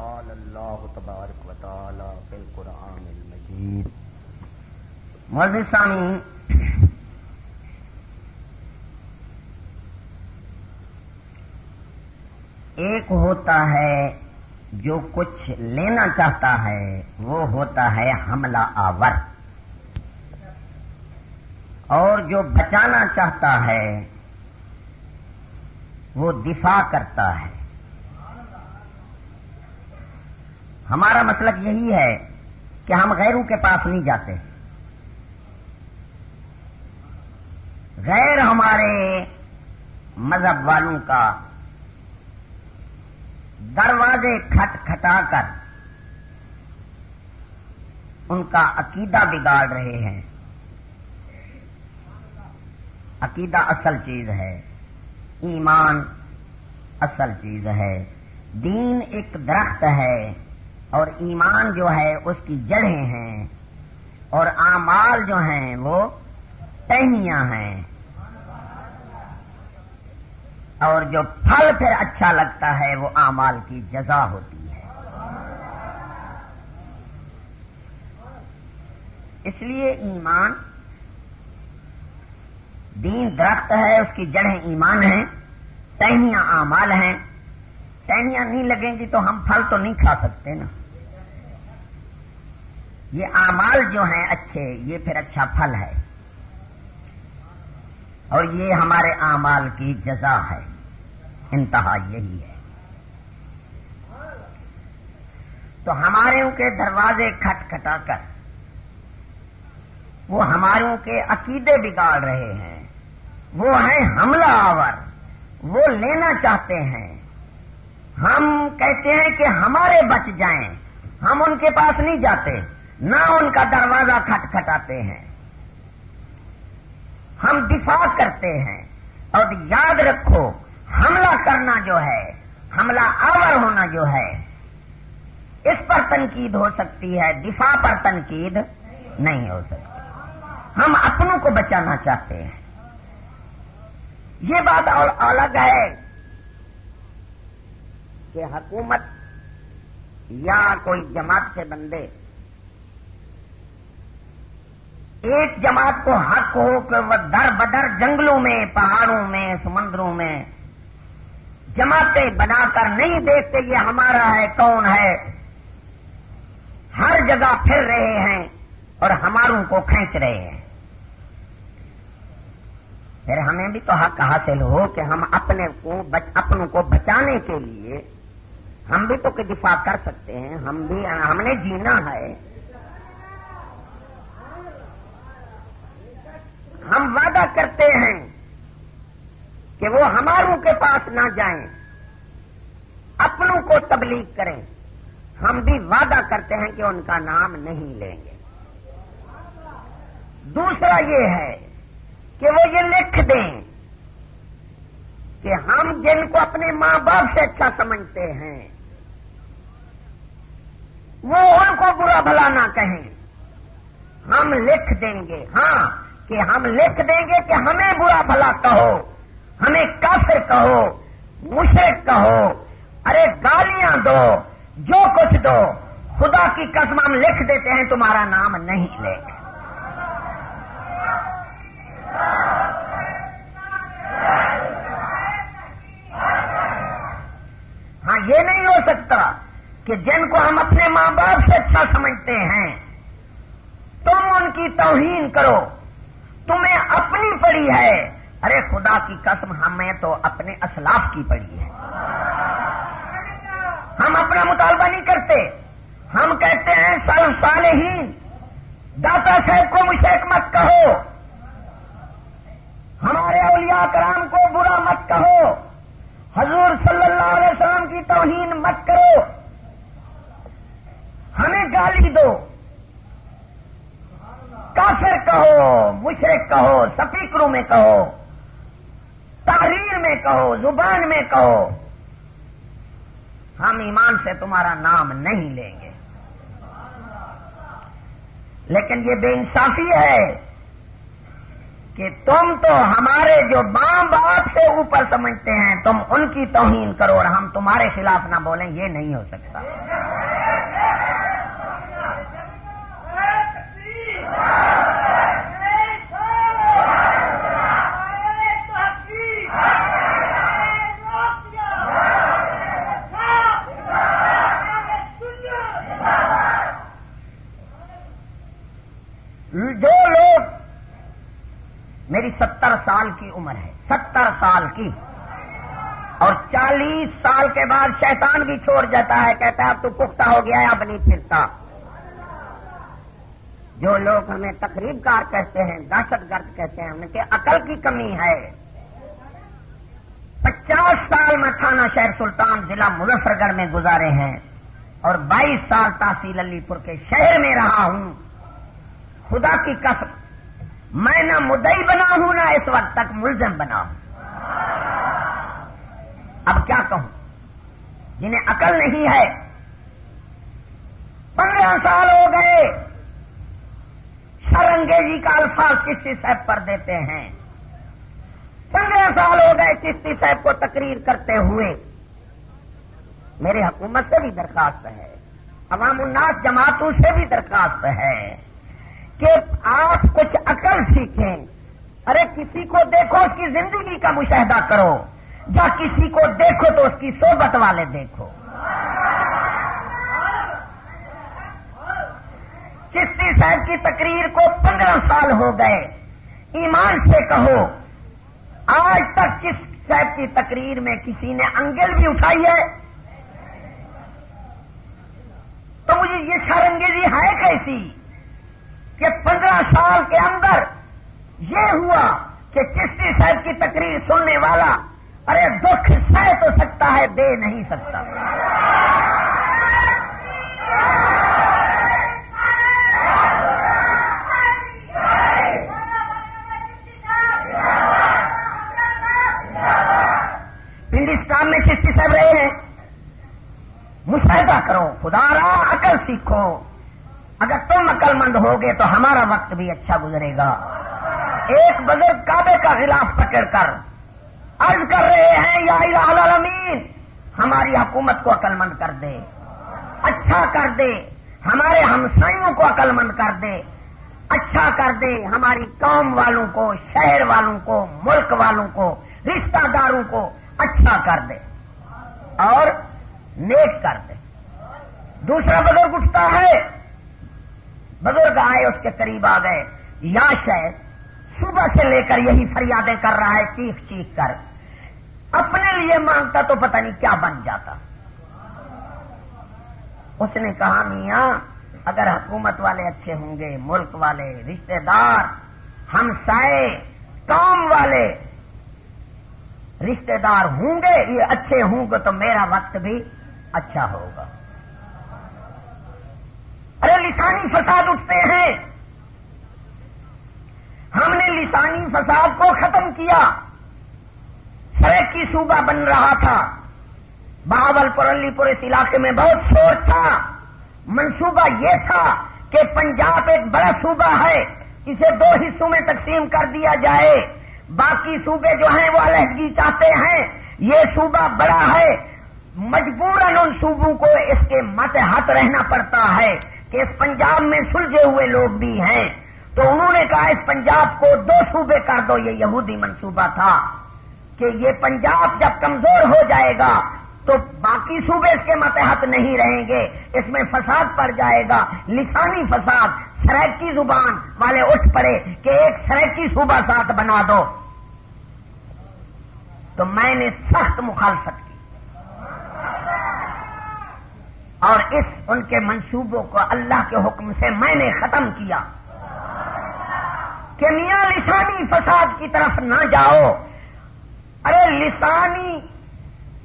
قال اللہ تبارک و تعالی فی القرآن المجید۔ ایک ہوتا ہے جو کچھ لینا چاہتا ہے، وہ ہوتا ہے حملہ آور۔ اور جو بچانا چاہتا ہے، وہ دفاع کرتا ہے۔ ہمارا مطلب یہی ہے کہ ہم غیروں کے پاس نہیں جاتے۔ غیر ہمارے مذہب والوں کا دروازے کھٹ کھٹا کر ان کا عقیدہ بگاڑ رہے ہیں۔ عقیدہ اصل چیز ہے۔ ایمان اصل چیز ہے۔ دین ایک درخت ہے۔ اور ایمان جو ہے اس کی جڑیں ہیں اور اعمال جو ہیں وہ ٹہنیاں ہیں۔ اور جو پھل پھر اچھا لگتا ہے وہ امال کی جزا ہوتی ہے۔ اس لیے ایمان دین درخت ہے، اس کی جڑیں ایمان ہیں، ٹہنیاں امال ہیں۔ ٹہنیاں نہیں لگیں گی تو ہم پھل تو نہیں کھا سکتے نا۔ یہ امال جو ہیں اچھے، یہ پھر اچھا پھل ہے۔ اور یہ ہمارے اعمال کی جزا ہے۔ انتہا یہی ہے۔ تو ہمارے کے دروازے کھٹ کھٹا کر، وہ ہماروں کے عقیدے بگاڑ رہے ہیں۔ وہ ہیں حملہ آور۔ وہ لینا چاہتے ہیں۔ ہم کہتے ہیں کہ ہمارے بچ جائیں۔ ہم ان کے پاس نہیں جاتے۔ نہ ان کا دروازہ کھٹ کھٹاتے ہیں۔ ہم دفاع کرتے ہیں اور یاد رکھو، حملہ کرنا جو ہے، حملہ آور ہونا جو ہے، اس پر تنقید ہو سکتی ہے، دفاع پر تنقید نہیں ہو سکتی۔ ہم اپنوں کو بچانا چاہتے ہیں۔ یہ بات اور الگ ہے کہ حکومت یا کوئی جماعت کے بندے ایک جماعت کو حق ہو کہ وہ در بدر جنگلوں میں پہاڑوں میں سمندروں میں جماعتیں بنا کر نہیں دیکھتے یہ ہمارا ہے کون ہے؟ ہر جگہ پھر رہے ہیں اور ہماروں کو کھینچ رہے ہیں۔ پھر ہمیں بھی تو حق حاصل ہو کہ ہم اپنے کو بچ, اپنوں کو بچانے کے لیے ہم بھی تو دفاع کر سکتے ہیں ہم بھی ہم نے جینا ہے۔ ہم وعدہ کرتے ہیں کہ وہ ہماروں کے پاس نہ جائیں، اپنوں کو تبلیغ کریں۔ ہم بھی وعدہ کرتے ہیں کہ ان کا نام نہیں لیں گے۔ دوسرا یہ ہے کہ وہ یہ لکھ دیں کہ ہم جن کو اپنے ماں باپ سے اچھا سمجھتے ہیں، وہ ان کو برا بھلا نہ کہیں۔ ہم لکھ دیں گے۔ ہاں کہ ہم لکھ دیں گے کہ ہمیں برا بھلا کہو، ہمیں کافر کہو مشرق کہو، ارے گالیاں دو، جو کچھ دو، خدا کی قسم ہم لکھ دیتے ہیں، تمہارا نام نہیں لے۔ ہاں یہ نہیں ہو سکتا کہ جن کو ہم اپنے ماں باپ سے اچھا سمجھتے ہیں، تم ان کی توہین کرو۔ تمہیں اپنی پڑی ہے۔ ارے خدا کی قسم، ہمیں تو اپنے اسلاف کی پڑی ہے۔ ہم اپنا مطالبہ نہیں کرتے۔ ہم کہتے ہیں، سر سال ہی داتا صاحب کو مشرق مت کہو۔ ہمارے اولیاء کرام کو برا مت کہو۔ حضور صلی اللہ علیہ وسلم کی توہین مت کرو۔ ہمیں گالی دو۔ کافر کہو مشرق کہو سپیکروں میں کہو، تحریر میں کہو، زبان میں کہو، ہم ایمان سے تمہارا نام نہیں لیں گے۔ لیکن یہ بے انصافی ہے کہ تم تو ہمارے جو ماں باپ سے اوپر سمجھتے ہیں، تم ان کی توہین کرو اور ہم تمہارے خلاف نہ بولیں، یہ نہیں ہو سکتا۔ عمر ہے، ستر سال کی۔ اور چالیس سال کے بعد شیطان بھی چھوڑ جاتا ہے، کہتا ہے، اب تو پختہ ہو گیا ہے، اب نہیں پھرتا۔ جو لوگ ہمیں تقریب کار کہتے ہیں، دہشت گرد کہتے ہیں، ان کے عقل کی کمی ہے۔ پچاس سال میں تھانہ شہر سلطان ضلع مظفر گڑھ میں گزارے ہیں۔ اور بائیس سال تحصیل علی پور کے شہر میں رہا ہوں۔ خدا کی کسم میں نہ مدئی بنا ہوں، نہ اس وقت تک ملزم بنا ہوں۔ اب کیا کہوں؟ جنہیں عقل نہیں ہے۔ پندرہ سال ہو گئے۔ شرنگیزی کا الفاظ کشتی صاحب پر دیتے ہیں۔ پندرہ سال ہو گئے کشتی صاحب کو تقریر کرتے ہوئے۔ میرے حکومت سے بھی درخواست ہے۔ عوام الناس جماعتوں سے بھی درخواست ہے۔ کہ آپ کچھ عقل سیکھیں۔ ارے، کسی کو دیکھو، اس کی زندگی کا مشاہدہ کرو۔ یا کسی کو دیکھو تو اس کی صحبت والے دیکھو۔ چشتی صاحب کی تقریر کو پندرہ سال ہو گئے۔ ایمان سے کہو، آج تک چشتی صاحب کی تقریر میں کسی نے انگل بھی اٹھائی ہے؟ تو مجھے یہ شرنگیزی ہے کیسی؟ کہ پندرہ سال کے اندر یہ ہوا کہ چشتی صاحب کی تقریر سننے والا، ارے دکھ سہ تو سکتا ہے، دے نہیں سکتا۔ ہندوستان میں چشتی صاحب رہے ہیں۔ مشاہدہ کرو، خدا را عقل سیکھو۔ اگر تم عقل مند ہوگے تو ہمارا وقت بھی اچھا گزرے گا۔ ایک بزرگ کعبے کا خلاف پکڑ کر عرض کر رہے ہیں، یا العالمین، ہماری حکومت کو عقل مند کر دے۔ اچھا کر دے۔ ہمارے ہمسائیوں کو عقل مند کر دے۔ اچھا کر دے۔ ہماری قوم والوں کو، شہر والوں کو، ملک والوں کو، رشتہ داروں کو اچھا کر دے۔ اور نیک کر دے۔ دوسرا بزرگ اٹھتا ہے بزرگ آئے، اس کے قریب آ گئے۔ یا شاید صبح سے لے کر یہی فریادیں کر رہا ہے، چیخ چیخ کر۔ اپنے لیے مانگتا تو پتہ نہیں کیا بن جاتا۔ اس نے کہا، میاں، اگر حکومت والے اچھے ہوں گے، ملک والے، رشتہ دار، ہم سائے، قوم والے رشتہ دار ہوں گے، یہ اچھے ہوں گے، تو میرا وقت بھی اچھا ہوگا۔ ارے لسانی فساد اٹھتے ہیں۔ ہم نے لسانی فساد کو ختم کیا۔ سڑک کی صوبہ بن رہا تھا۔ بہاول پور، علی پور اس علاقے میں بہت شور تھا۔ منصوبہ یہ تھا کہ پنجاب ایک بڑا صوبہ ہے۔ اسے دو حصوں میں تقسیم کر دیا جائے۔ باقی صوبے جو ہیں وہ علیحدگی چاہتے ہیں۔ یہ صوبہ بڑا ہے۔ مجبوراً ان صوبوں کو اس کے مت ہاتھ رہنا پڑتا ہے۔ کہ اس پنجاب میں سلجھے ہوئے لوگ بھی ہیں۔ تو انہوں نے کہا اس پنجاب کو دو صوبے کر دو، یہ یہودی منصوبہ تھا کہ یہ پنجاب جب کمزور ہو جائے گا تو باقی صوبے اس کے متحد نہیں رہیں گے، اس میں فساد پڑ جائے گا۔ لسانی فساد سریکی زبان والے اٹھ پڑے کہ ایک سریکی صوبہ ساتھ بنا دو۔ تو میں نے سخت مخالفت کی۔ اور اس ان کے منصوبوں کو اللہ کے حکم سے میں نے ختم کیا۔ کہ میاں لسانی فساد کی طرف نہ جاؤ۔ ارے لسانی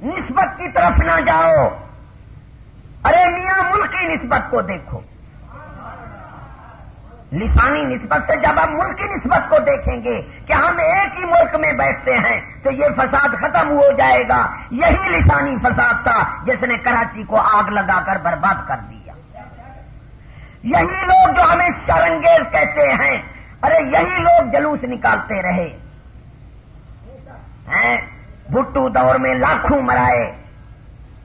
نسبت کی طرف نہ جاؤ۔ ارے میاں ملکی نسبت کو دیکھو۔ لسانی نسبت سے جب ہم ملک کی نسبت کو دیکھیں گے کہ ہم ایک ہی ملک میں بیٹھتے ہیں، تو یہ فساد ختم ہو جائے گا۔ یہی لسانی فساد تھا جس نے کراچی کو آگ لگا کر برباد کر دیا۔ یہی لوگ جو ہمیں شرنگیز کہتے ہیں، ارے یہی لوگ جلوس نکالتے رہے۔ بھٹو دور میں لاکھوں مرائے،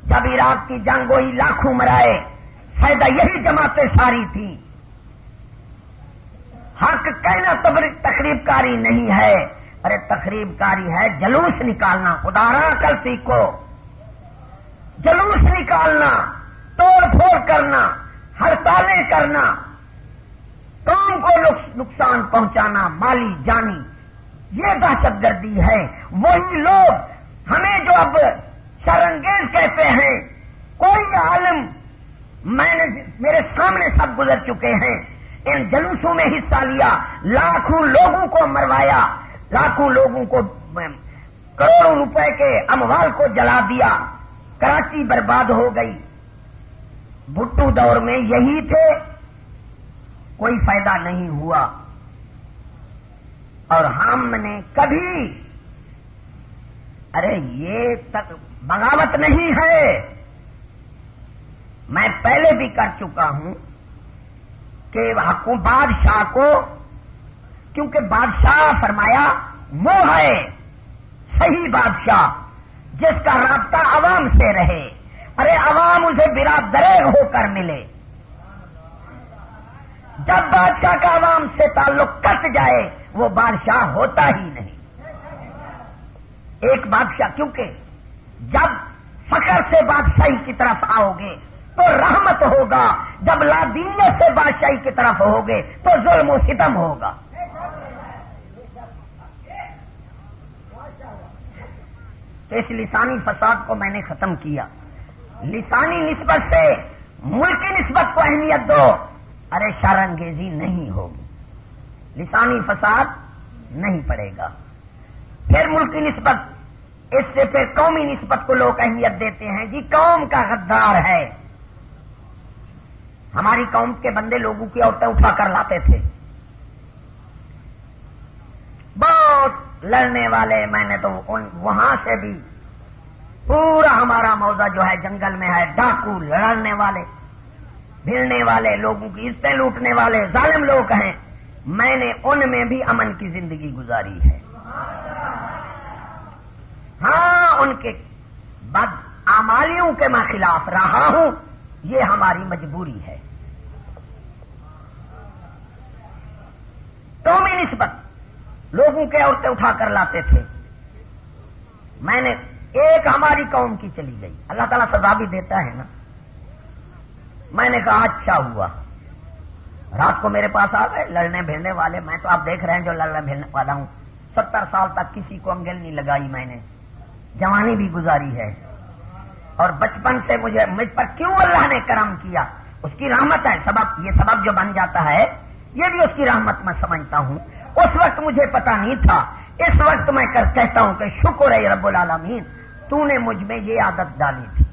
جب عراق کی جنگ ہوئی لاکھوں مرائے۔ فائدہ یہی جماعتیں ساری تھی حق کہنا تقریب کاری نہیں ہے ارے تقریب کاری ہے جلوس نکالنا ادارا کل سیکھو جلوس نکالنا، توڑ پھوڑ کرنا، ہڑتالیں کرنا کام کو نقصان پہنچانا، مالی جانی۔ یہ دہشت گردی ہے۔ وہی لوگ ہمیں جو اب شرنگیز کہتے ہیں، کوئی عالم میں نے میرے سامنے سب گزر چکے ہیں۔ ان جلوسوں میں حصہ لیا، لاکھوں لوگوں کو مروایا، لاکھوں لوگوں کو کروڑوں روپے کے اموال کو جلا دیا، کراچی برباد ہو گئی۔ بھٹو دور میں یہی تھے، کوئی فائدہ نہیں ہوا۔ اور ہم نے کبھی، ارے یہ تک بغاوت نہیں ہے۔ میں پہلے بھی کر چکا ہوں۔ کہ بادشاہ کو، کیونکہ بادشاہ فرمایا، وہ ہے صحیح بادشاہ جس کا رابطہ عوام سے رہے، ارے عوام اسے برادر ہو کر ملے۔ جب بادشاہ کا عوام سے تعلق کٹ جائے، وہ بادشاہ ہوتا ہی نہیں۔ ایک بادشاہ، کیونکہ جب فخر سے بادشاہی کی طرف آؤ گے تو رحمت ہوگا۔ جب لادینت سے بادشاہی کی طرف ہوگے، تو ظلم و ستم ہوگا۔ اس لسانی فساد کو میں نے ختم کیا۔ لسانی نسبت سے ملکی نسبت کو اہمیت دو۔ ارے شارنگیزی نہیں ہوگی۔ لسانی فساد نہیں پڑے گا۔ پھر ملکی نسبت، اس سے پھر قومی نسبت کو لوگ اہمیت دیتے ہیں۔ جی قوم کا غدار ہے۔ ہماری قوم کے بندے لوگوں کی عورتیں اٹھا کر لاتے تھے۔ بہت لڑنے والے میں نے تو وہاں سے بھی پورا ہمارا موضوع جو ہے جنگل میں ہے، ڈاکو لڑنے والے، بھیڑنے والے، لوگوں کی عزتیں لوٹنے والے، ظالم لوگ ہیں۔ میں نے ان میں بھی امن کی زندگی گزاری ہے۔ ہاں ان کے بد آمالیوں کے میں خلاف رہا ہوں۔ یہ ہماری مجبوری ہے۔ قومی نسبت۔ لوگوں کے عورتیں اٹھا کر لاتے تھے۔ میں نے ایک ہماری قوم کی چلی گئی۔ اللہ تعالیٰ سزا بھی دیتا ہے نا۔ میں نے کہا اچھا ہوا۔ رات کو میرے پاس آ گئے، لڑنے بھیڑنے والے۔ میں تو آپ دیکھ رہے ہیں جو لڑنے بھیڑنے والا ہوں۔ ستر سال تک کسی کو انگل نہیں لگائی میں نے۔ جوانی بھی گزاری ہے۔ اور بچپن سے مجھے، مجھ پر کیوں اللہ نے کرم کیا؟ اس کی رحمت ہے سبب، یہ سبب جو بن جاتا ہے یہ بھی اس کی رحمت میں سمجھتا ہوں۔ اس وقت مجھے پتا نہیں تھا۔ اس وقت میں کر کہتا ہوں کہ شکر ہے رب العالمین تو نے مجھ میں یہ عادت ڈالی تھی۔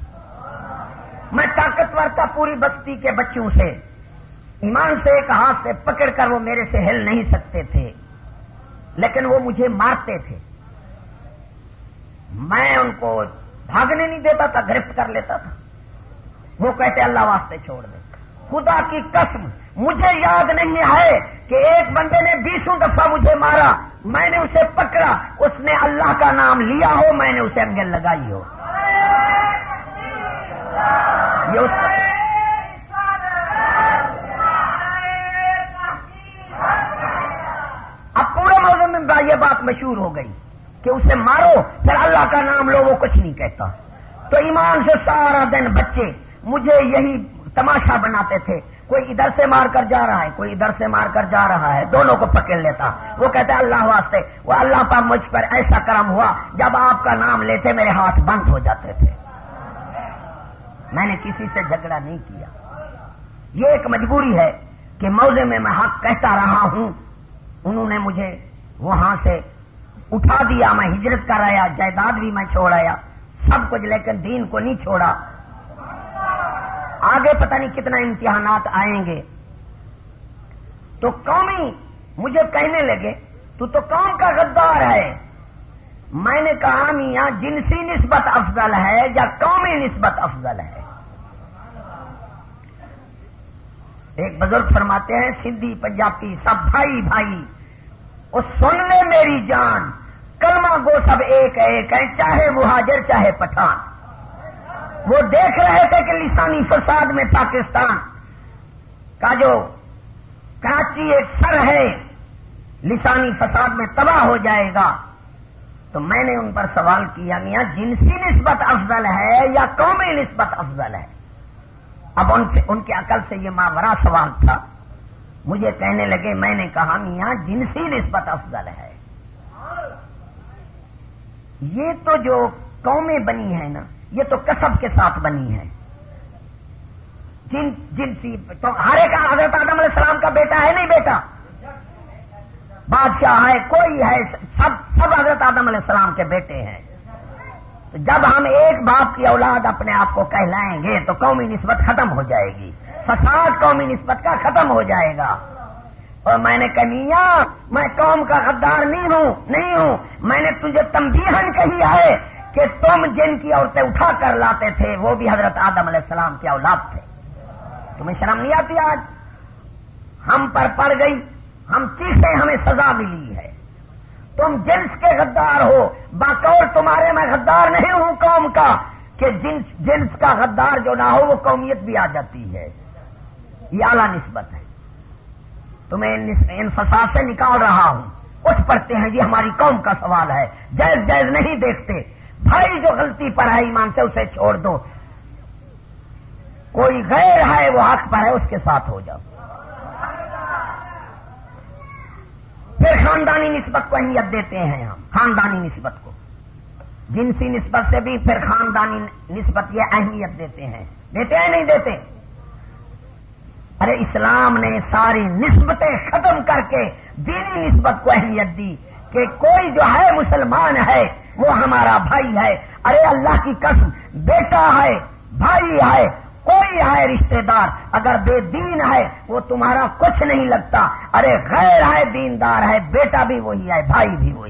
میں طاقتور تھا پوری بستی کے بچوں سے۔ ایمان سے ایک ہاتھ سے پکڑ کر وہ میرے سے ہل نہیں سکتے تھے، لیکن وہ مجھے مارتے تھے۔ میں ان کو بھاگنے نہیں دیتا تھا، گرفت کر لیتا تھا۔ وہ کہتے، اللہ واسطے چھوڑ دے۔ خدا کی قسم مجھے یاد نہیں ہے کہ ایک بندے نے بیسوں دفعہ مجھے مارا، میں نے اسے پکڑا، اس نے اللہ کا نام لیا ہو، میں نے اسے انگل لگائی ہو۔ یہ اس اب پورے موضوع میں یہ بات مشہور ہو گئی کہ اسے مارو، پھر اللہ کا نام لو، وہ کچھ نہیں کہتا۔ تو ایمان سے سارا دن بچے، مجھے یہی تماشا بناتے تھے۔ کوئی ادھر سے مار کر جا رہا ہے، کوئی ادھر سے مار کر جا رہا ہے، دونوں کو پکڑ لیتا۔ وہ کہتے اللہ واسطے، وہ اللہ کا مجھ پر ایسا کرم ہوا جب آپ کا نام لیتے، میرے ہاتھ بند ہو جاتے تھے۔ میں نے کسی سے جھگڑا نہیں کیا۔ یہ ایک مجبوری ہے کہ موزے میں میں حق کہتا رہا ہوں۔ انہوں نے مجھے وہاں سے اٹھا دیا، میں ہجرت کر آیا جائیداد بھی میں چھوڑ آیا سب کچھ، لیکن دین کو نہیں چھوڑا۔ آگے پتہ نہیں کتنا امتحانات آئیں گے۔ تو قومی مجھے کہنے لگے، تو تو قوم کا غدار ہے۔ میں نے کہا، میاں، جنسی نسبت افضل ہے یا قومی نسبت افضل ہے؟ ایک بزرگ فرماتے ہیں، سندھی، پنجابی، سب بھائی بھائی وہ سن لے میری جان۔ کلمہ گو سب ایک ایک ہے چاہے وہ حاجر چاہے پٹھان۔ وہ دیکھ رہے تھے کہ لسانی فساد میں پاکستان کا جو کراچی ایک سر ہے، لسانی فساد میں تباہ ہو جائے گا۔ تو میں نے ان پر سوال کیا، میاں، جنسی نسبت افضل ہے یا قومی نسبت افضل ہے؟ اب ان سے ان کے عقل سے یہ ماورا سوال تھا۔ مجھے کہنے لگے، میں نے کہا، میاں، جنسی نسبت افضل ہے۔ یہ تو جو قومیں بنی ہیں نا یہ تو کسب کے ساتھ بنی ہے جن جنسی تو ہر ایک حضرت آدم علیہ السلام کا بیٹا ہے نہیں بیٹا؟ بادشاہ ہے، کوئی ہے، سب سب حضرت آدم علیہ السلام کے بیٹے ہیں۔ تو جب ہم ایک باپ کی اولاد اپنے آپ کو کہلائیں گے تو قومی نسبت ختم ہو جائے گی۔ فساد قومی نسبت کا ختم ہو جائے گا۔ اور میں نے کہا میں قوم کا غدار نہیں ہوں نہیں ہوں۔ میں نے تجھے تمبیہن کہی ہے کہ تم جن کی عورتیں اٹھا کر لاتے تھے، وہ بھی حضرت آدم علیہ السلام کے اولاد تھے۔ تمہیں شرم نہیں آتی آج؟ ہم پر پڑ گئی، ہم چیخے ہمیں سزا ملی ہے۔ تم جنس کے غدار ہو۔ باقور تمہارے میں غدار نہیں ہوں قوم کا، کہ جنس جنس کا غدار جو نہ ہو، وہ قومیت بھی آ جاتی ہے۔ یہ اعلی نسبت ہے۔ تمہیں ان فساد سے نکال رہا ہوں۔ اٹھ پڑتے ہیں، یہ ہماری قوم کا سوال ہے۔ جائز جائز نہیں دیکھتے۔ بھائی جو غلطی پر ہے، ایمان سے اسے چھوڑ دو۔ کوئی غیر ہے، وہ حق پر ہے، اس کے ساتھ ہو جاؤ۔ پھر خاندانی نسبت کو اہمیت دیتے ہیں ہم، خاندانی نسبت کو۔ جنسی نسبت سے بھی پھر خاندانی نسبت یہ اہمیت دیتے ہیں۔ دیتے ہیں نہیں دیتے؟ ارے، اسلام نے ساری نسبتیں ختم کر کے دینی نسبت کو اہمیت دی کہ کوئی جو ہے، مسلمان ہے وہ ہمارا بھائی ہے۔ ارے اللہ کی قسم، بیٹا ہے، بھائی ہے، کوئی ہے رشتہ دار۔ اگر بے دین ہے، وہ تمہارا کچھ نہیں لگتا۔ ارے غیر ہے، دیندار ہے، بیٹا بھی وہی ہے، بھائی بھی وہی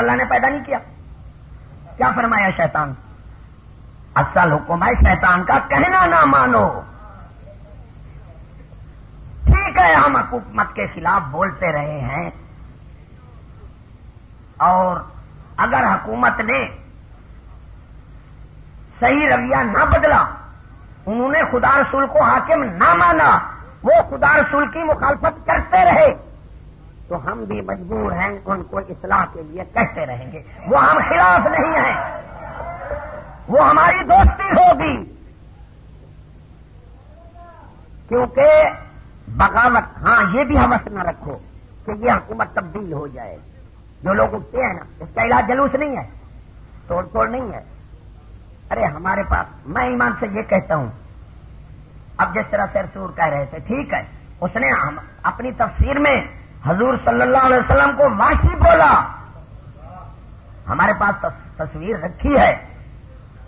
اللہ نے پیدا نہیں کیا۔ کیا فرمایا شیطان؟ اصل حکم ہے شیطان کا کہنا نہ مانو۔ ٹھیک ہے، ہم حکومت کے خلاف بولتے رہے ہیں۔ اور اگر حکومت نے صحیح رویہ نہ بدلا، انہوں نے خدا رسول کو حاکم نہ مانا، وہ خدا رسول کی مخالفت کرتے رہے۔ تو ہم بھی مجبور ہیں ان کو اصلاح کے لیے کہتے رہیں گے۔ وہ ہم خلاف نہیں ہیں۔ وہ ہماری دوستی ہوگی۔ کیونکہ بغاوت ہاں یہ بھی ہم نہ رکھو کہ یہ حکومت تبدیل ہو جائے۔ جو لوگ اٹھتے ہیں نا، اس کا علاج جلوس نہیں ہے، توڑ توڑ نہیں ہے۔ ارے، ہمارے پاس، میں ایمان سے یہ کہتا ہوں، اب جس طرح سیر سور کہہ رہے تھے، ٹھیک ہے، اس نے اپنی تفسیر میں حضور صلی اللہ علیہ وسلم کو واشی بولا۔ ہمارے پاس تصویر رکھی ہے۔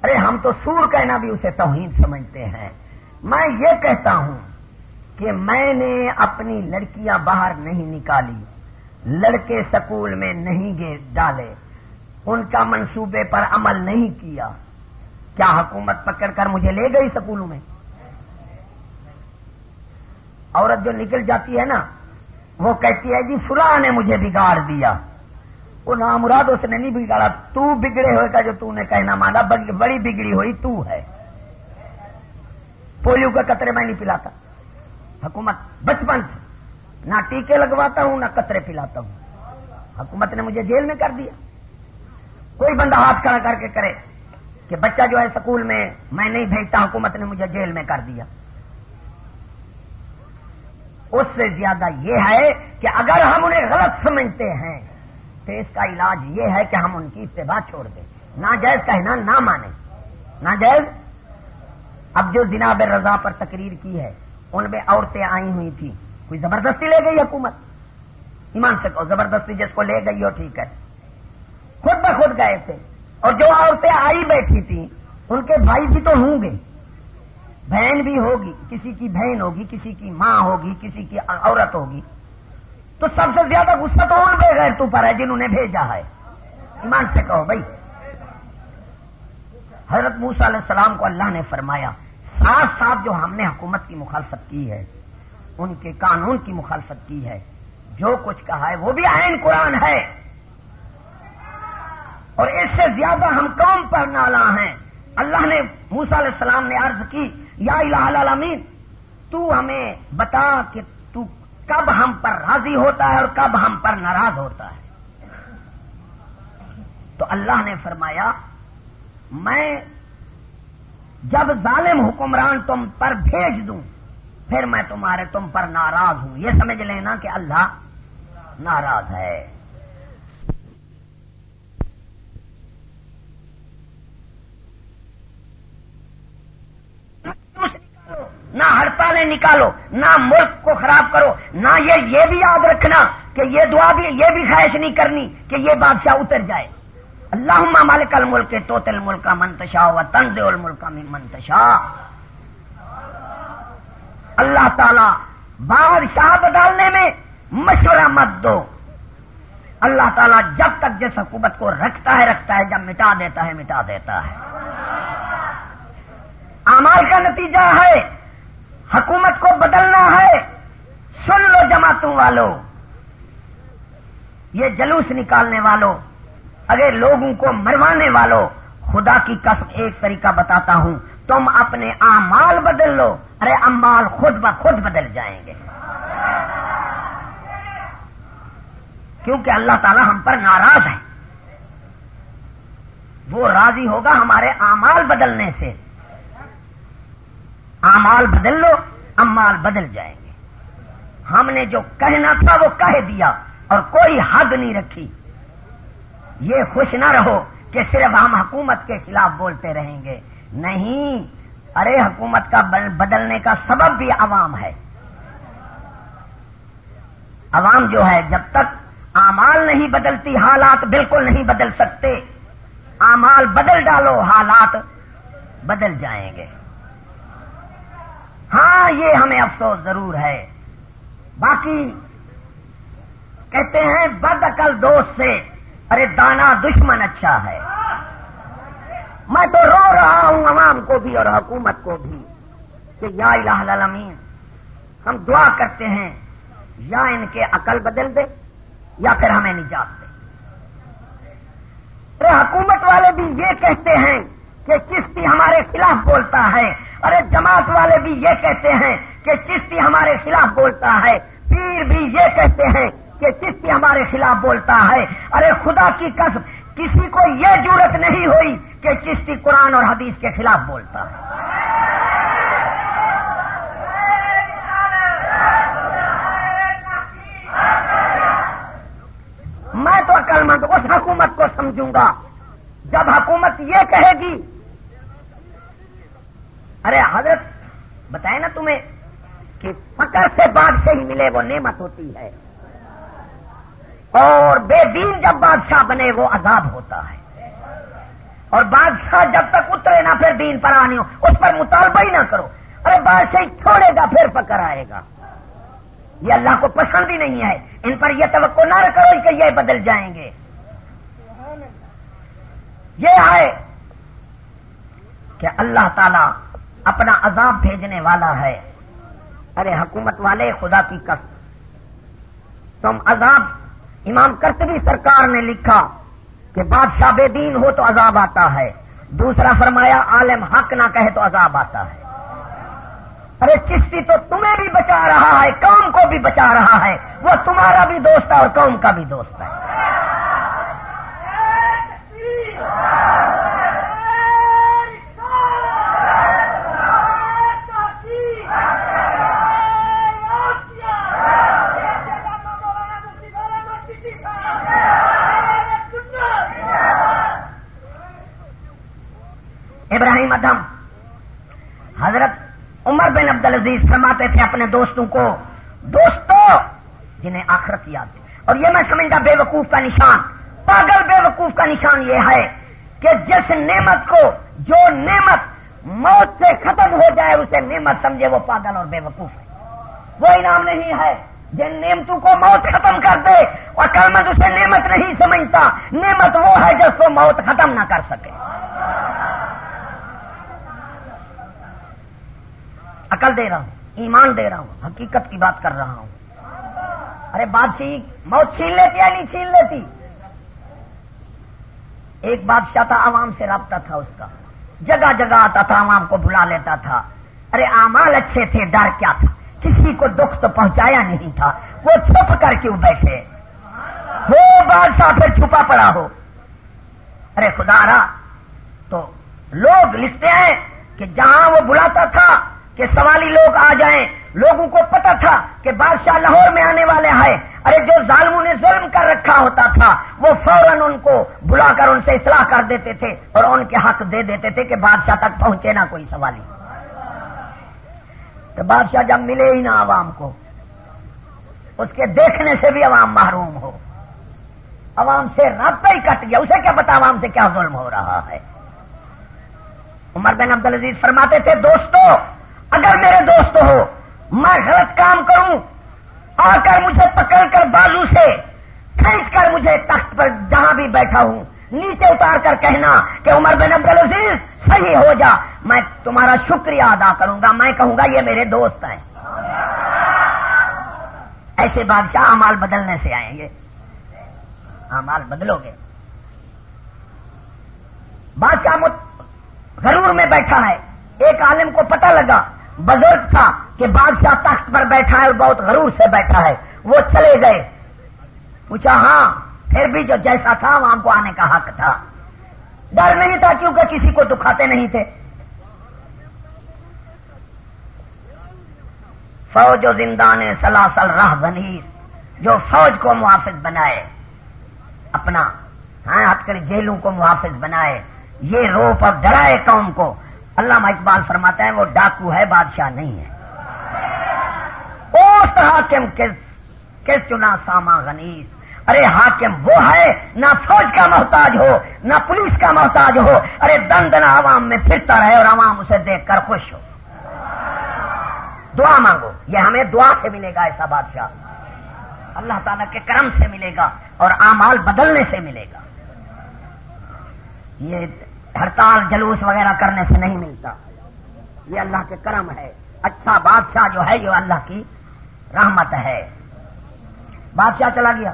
ارے، ہم تو سور کہنا بھی اسے توہین سمجھتے ہیں۔ میں یہ کہتا ہوں کہ میں نے اپنی لڑکیاں باہر نہیں نکالی۔ لڑکے سکول میں نہیں گے ڈالے۔ ان کا منصوبے پر عمل نہیں کیا۔ کیا حکومت پکڑ کر مجھے لے گئی سکولوں میں؟ عورت جو نکل جاتی ہے نا وہ کہتی ہے جی فلاں نے مجھے بگاڑ دیا۔ وہ نام مراد اس نے نہیں بگاڑا، تو بگڑے ہوئے کا جو تو نے کہنا مانا بڑی بگڑی ہوئی تو ہے۔ پولیو کے قطرے میں نہیں پلاتا۔ حکومت بچپن سے نہ ٹیکے لگواتا ہوں، نہ قطرے پلاتا ہوں۔ حکومت نے مجھے جیل میں کر دیا۔ کوئی بندہ ہاتھ کھڑا کر کے کرے کہ بچہ جو ہے سکول میں میں نہیں بھیجتا، حکومت نے مجھے جیل میں کر دیا۔ اس سے زیادہ یہ ہے کہ اگر ہم انہیں غلط سمجھتے ہیں، تو اس کا علاج یہ ہے کہ ہم ان کی اتباع چھوڑ دیں۔ ناجائز کہنا نہ مانے ناجائز؟ اب جو جناب رضا پر تقریر کی ہے، ان میں عورتیں آئی ہوئی تھی کوئی زبردستی لے گئی حکومت؟ ایمان سے کہو، زبردستی جس کو لے گئی ہو ٹھیک ہے۔ خود بخود گئے تھے۔ اور جو عورتیں آئی بیٹھی تھیں، ان کے بھائی بھی تو ہوں گے۔ بہن بھی ہوگی، کسی کی بہن ہوگی، کسی کی ماں ہوگی، کسی کی عورت ہوگی، تو سب سے زیادہ غصہ تو ان بے غیر تو پر ہے جنہوں نے بھیجا ہے۔ ایمان سے کہو بھائی۔ حضرت موسا علیہ السلام کو اللہ نے فرمایا ساتھ ساتھ جو ہم نے حکومت کی مخالفت کی ہے، ان کے قانون کی مخالفت کی ہے، جو کچھ کہا ہے، وہ بھی آئین قرآن ہے۔ اور اس سے زیادہ ہم قوم پر نالا ہیں۔ اللہ نے موسا علیہ السلام نے عرض کی، یا الہ العالمین، تو ہمیں بتا کہ تو کب ہم پر راضی ہوتا ہے اور کب ہم پر ناراض ہوتا ہے۔ تو اللہ نے فرمایا، میں جب ظالم حکمران تم پر بھیج دوں، پھر میں تمہارے تم پر ناراض ہوں۔ یہ سمجھ لینا کہ اللہ ناراض ہے نہ ہڑتالیں نکالو، نہ ملک کو خراب کرو، نہ یہ یہ بھی یاد رکھنا کہ یہ دعا بھی، یہ بھی خواہش نہیں کرنی کہ یہ بادشاہ اتر جائے۔ اللہ مالک الملک کے تو ملک کا منتشا ہوا تنز الملک کا منتشا اللہ تعالی بادشاہ بدالنے میں مشورہ مت دو۔ اللہ تعالیٰ جب تک جس حکومت کو رکھتا ہے رکھتا ہے، جب مٹا دیتا ہے، مٹا دیتا ہے۔ امال کا نتیجہ ہے حکومت کو بدلنا ہے، سن لو جماعتوں والوں یہ جلوس نکالنے والوں اگر لوگوں کو مروانے والوں خدا کی قسم ایک طریقہ بتاتا ہوں، تم اپنے امال بدل لو۔ ارے امال خود بخود بدل جائیں گے۔ کیونکہ اللہ تعالی ہم پر ناراض ہے۔ وہ راضی ہوگا ہمارے امال بدلنے سے۔ امال بدل لو، امال بدل جائیں گے۔ ہم نے جو کہنا تھا وہ کہہ دیا اور کوئی حد نہیں رکھی۔ یہ خوش نہ رہو کہ صرف ہم حکومت کے خلاف بولتے رہیں گے۔ نہیں، ارے، حکومت کا بدلنے کا سبب بھی عوام ہے۔ عوام جو ہے، جب تک امال نہیں بدلتی، حالات بالکل نہیں بدل سکتے۔ امال بدل ڈالو، حالات بدل جائیں گے۔ ہاں یہ ہمیں افسوس ضرور ہے۔ باقی کہتے ہیں، بد عقل دوست سے، ارے دانا دشمن اچھا ہے۔ میں تو رو رہا ہوں عوام کو بھی اور حکومت کو بھی کہ یا الہ العالمین ہم دعا کرتے ہیں، یا ان کے عقل بدل دے یا پھر ہمیں نجات دے۔ ارے حکومت والے بھی یہ کہتے ہیں کہ چشتی ہمارے خلاف بولتا ہے ارے جماعت والے بھی یہ کہتے ہیں کہ چشتی ہمارے خلاف بولتا ہے، پیر بھی یہ کہتے ہیں کہ چشتی ہمارے خلاف بولتا ہے۔ ارے خدا کی قسم، کسی کو یہ ضرورت نہیں ہوئی کہ چشتی قرآن اور حدیث کے خلاف بولتا۔ ہے میں تو عقل مند اس حکومت کو سمجھوں گا۔ جب حکومت یہ کہے گی ارے حضرت، بتائے نا تمہیں کہ فکر سے بادشاہی ملے، وہ نعمت ہوتی ہے۔ اور بے دین جب بادشاہ بنے، وہ عذاب ہوتا ہے۔ اور بادشاہ جب تک اترے نہ پھر دین پر آنی ہو۔ اس پر مطالبہ ہی نہ کرو۔ ارے بادشاہ چھوڑے گا، پھر پکڑ آئے گا۔ یہ اللہ کو پسند ہی نہیں ہے۔ ان پر یہ توقع نہ کرو کہ یہ بدل جائیں گے۔ یہ ہے کہ اللہ تعالی اپنا عذاب بھیجنے والا ہے۔ ارے حکومت والے، خدا کی کس تم عذاب امام کرتبی سرکار نے لکھا کہ بادشاہ بے دین ہو تو عذاب آتا ہے۔ دوسرا فرمایا، عالم حق نہ کہے تو عذاب آتا ہے۔ ارے چشتی تو تمہیں بھی بچا رہا ہے، قوم کو بھی بچا رہا ہے۔ وہ تمہارا بھی دوست ہے اور قوم کا بھی دوست ہے۔ ابراہیم ادم۔ حضرت عمر بن عبد العزیز فرماتے تھے اپنے دوستوں کو دوستوں جنہیں آخرت یاد تھی اور یہ میں سمجھتا بے وقوف کا نشان، پاگل بے وقوف کا نشان یہ ہے کہ جس نعمت کو، جو نعمت موت سے ختم ہو جائے، اسے نعمت سمجھے وہ پاگل اور بے وقوف ہے۔ وہ انعام نہیں ہے جن نعمتوں کو موت ختم کر دے، اور کلمت اسے نعمت نہیں سمجھتا۔ نعمت وہ ہے جس کو موت ختم نہ کر سکے۔ عقل دے رہا ہوں، ایمان دے رہا ہوں، حقیقت کی بات کر رہا ہوں۔ ارے بادشاہ، موت چھین لیتی یا نہیں چھین لیتی؟ ایک بادشاہ تھا، عوام سے رابطہ تھا اس کا۔ جگہ جگہ آتا تھا، عوام کو بلا لیتا تھا۔ ارے امال اچھے تھے، ڈر کیا تھا؟ کسی کو دکھ تو پہنچایا نہیں تھا۔ وہ چھپ کر کیوں بیٹھے؟ وہ بادشاہ پھر چھپا پڑا ہو۔ ارے خدا رہا تو لوگ لکھتے ہیں کہ جہاں وہ بلاتا تھا کہ سوالی لوگ آ جائیں۔ لوگوں کو پتا تھا کہ بادشاہ لاہور میں آنے والے ہیں۔ ارے جو ظالموں نے ظلم کر رکھا ہوتا تھا، وہ فوراً ان کو بلا کر ان سے اصلاح کر دیتے تھے اور ان کے حق دے دیتے تھے کہ بادشاہ تک پہنچے نہ کوئی سوالی۔ تو بادشاہ جب ملے ہی نہ عوام کو، اس کے دیکھنے سے بھی عوام محروم ہو۔ عوام سے رابطہ ہی کٹ گیا۔ اسے کیا پتا عوام سے کیا ظلم ہو رہا ہے۔ عمر بن عبد العزیز فرماتے تھے، دوستو اگر میرے دوست ہو، میں غلط کام کروں، آ کر مجھے پکڑ کر بازو سے کھینچ کر مجھے تخت پر جہاں بھی بیٹھا ہوں، نیچے اتار کر کہنا کہ عمر بن عبد العزیز صحیح ہو جا، میں تمہارا شکریہ ادا کروں گا، میں کہوں گا یہ میرے دوست ہیں۔ ایسے بادشاہ امال بدلنے سے آئیں گے۔ امال بدلو گے۔ بادشاہ غرور میں بیٹھا ہے۔ ایک عالم کو پتہ لگا بزرگ تھا کہ بادشاہ تخت پر بیٹھا ہے اور بہت غرور سے بیٹھا ہے۔ وہ چلے گئے۔ پوچھا ہاں پھر بھی جو جیسا تھا، وہاں کو آنے کا حق تھا۔ ڈر نہیں تھا کیونکہ کسی کو دکھاتے نہیں تھے۔ فوج و زندان سلاسل راہ بنیس جو فوج کو محافظ بنائے، اپنا ہاں ہٹ کر جیلوں کو محافظ بنائے۔ یہ روپ اور ڈرائے قوم کو اللہ اقبال فرماتا ہے، وہ ڈاکو ہے، بادشاہ نہیں ہے۔ اس حاکم کس چنا ساما غنیس؟ ارے حاکم وہ ہے نہ فوج کا محتاج ہو نہ پولیس کا محتاج ہو۔ ارے دن دن عوام میں پھرتا رہے اور عوام اسے دیکھ کر خوش ہو۔ دعا مانگو، یہ ہمیں دعا سے ملے گا ایسا بادشاہ۔ اللہ تعالیٰ کے کرم سے ملے گا اور آمال بدلنے سے ملے گا۔ یہ ہڑتال، جلوس وغیرہ کرنے سے نہیں ملتا۔ یہ اللہ کے کرم ہے۔ اچھا بادشاہ جو ہے جو اللہ کی رحمت ہے۔ بادشاہ چلا گیا۔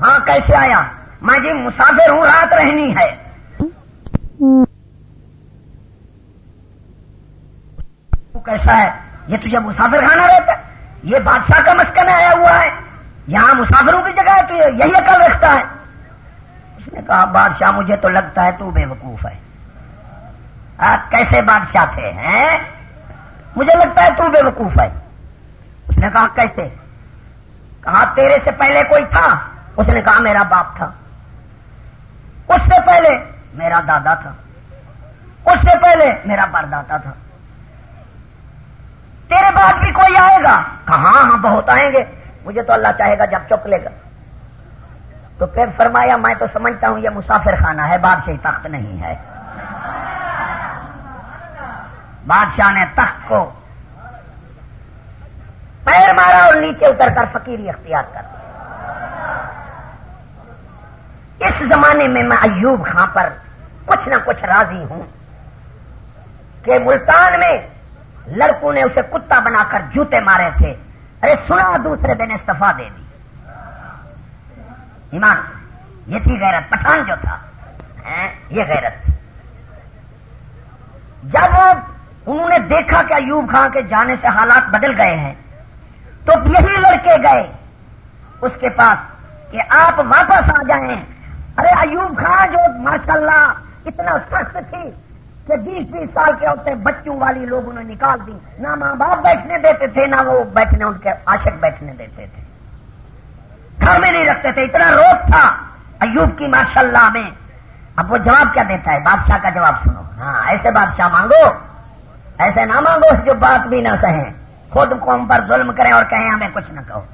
ہاں کیسے آیا؟ میں جی مسافر ہوں، رات رہنی ہے۔ کیسا ہے؟ یہ تجھے مسافر کھانا رہتا ہے؟ یہ بادشاہ کا مسکن آیا ہوا ہے۔ یہاں مسافروں کی جگہ ہے تو یہی عقل رکھتا ہے۔ اس نے کہا، بادشاہ، مجھے تو لگتا ہے تو بے وقوف ہے. آپ کیسے بادشاہ تھے ہیں؟ مجھے لگتا ہے تو بے وقوف ہے۔ اس نے کہا، کیسے؟ کہا، تیرے سے پہلے کوئی تھا؟ اس نے کہا، میرا باپ تھا۔ اس سے پہلے میرا دادا تھا۔ اس سے پہلے میرا پرداتا تھا۔ تیرے بعد بھی کوئی آئے گا؟ کہاں ہاں بہت آئیں گے۔ مجھے تو اللہ چاہے گا جب چپ لے گا۔ تو پھر فرمایا میں تو سمجھتا ہوں یہ مسافر خانہ ہے، بادشاہی تخت نہیں ہے۔ بادشاہ نے تخت کو پیر مارا اور نیچے اتر کر فقیری اختیار کر اس زمانے میں میں ایوب خاں پر کچھ نہ کچھ راضی ہوں کہ ملتان میں لڑکوں نے اسے کتا بنا کر جوتے مارے تھے۔ ارے سنا دوسرے دن استفا دے دی۔ ایمان یہ تھی غیرت، پٹھان جو تھا ہاں، یہ غیرت جب انہوں نے دیکھا کہ ایوب خان کے جانے سے حالات بدل گئے ہیں، تو یہی لڑکے گئے اس کے پاس کہ آپ واپس آ جائیں۔ ارے ایوب خان جو ماشاءاللہ اتنا سخت تھی کہ بیس بیس سال کے ہوتے بچوں والی لوگ انہیں نکال دی۔ نہ ماں باپ بیٹھنے دیتے تھے، نہ وہ بیٹھنے، ان کے عاشق بیٹھنے دیتے تھے۔ گھر میں نہیں رکھتے تھے، اتنا روک تھا ایوب کی ماشاء اللہ میں۔ اب وہ جواب کیا دیتا ہے؟ بادشاہ کا جواب سنو۔ ہاں ایسے بادشاہ مانگو، ایسے نہ مانگو جو بات بھی نہ کہیں۔ خود قوم پر ظلم کریں اور کہیں ہمیں کچھ نہ کہو۔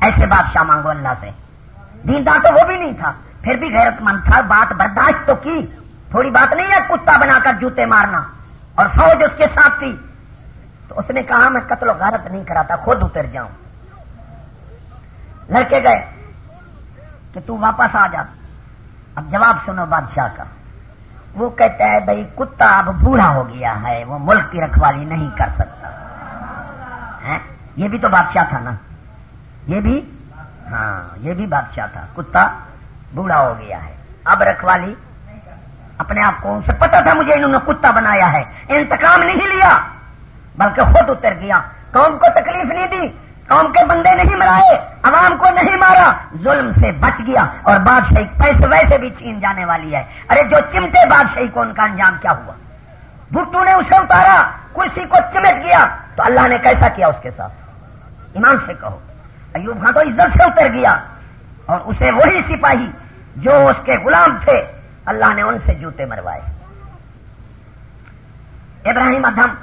ایسے بادشاہ مانگو اللہ سے۔ دیندار تو وہ بھی نہیں تھا، پھر بھی غیرت مند تھا۔ بات برداشت تو کی۔ تھوڑی بات نہیں ہے کتا بنا کر جوتے مارنا۔ اور فوج اس کے ساتھ تھی۔ تو اس نے کہا، میں قتل و غارت نہیں کراتا، خود اتر جاؤں۔ لڑکے گئے کہ تو واپس آ جا۔ اب جواب سنو، بادشاہ کا۔ وہ کہتا ہے، بھائی، کتا اب بوڑھا ہو گیا ہے، وہ ملک کی رکھوالی نہیں کر سکتا۔ ہاں، یہ بھی تو بادشاہ تھا نا۔ یہ بھی؟ ہاں یہ بھی بادشاہ تھا۔ کتا بوڑھا ہو گیا ہے۔ اب رکھوالی اپنے آپ کو ان سے پتا تھا مجھے انہوں نے کتا بنایا ہے۔ انتقام نہیں لیا، بلکہ خود اتر گیا۔ قوم کو تکلیف نہیں دی۔ قوم کے بندے نہیں مرائے، عوام کو نہیں مارا، ظلم سے بچ گیا اور بادشاہی پیسے ویسے بھی چھین جانے والی ہے۔ ارے جو چمٹے بادشاہی کو ان کا انجام کیا ہوا؟ بھٹو نے اسے اتارا، کرسی کو چمٹ گیا۔ تو اللہ نے کیسا کیا اس کے ساتھ؟ ایمان سے کہو۔ ایوب خان تو عزت سے اتر گیا اور اسے وہی سپاہی جو اس کے غلام تھے۔ اللہ نے ان سے جوتے مروائے ابراہیم ادھم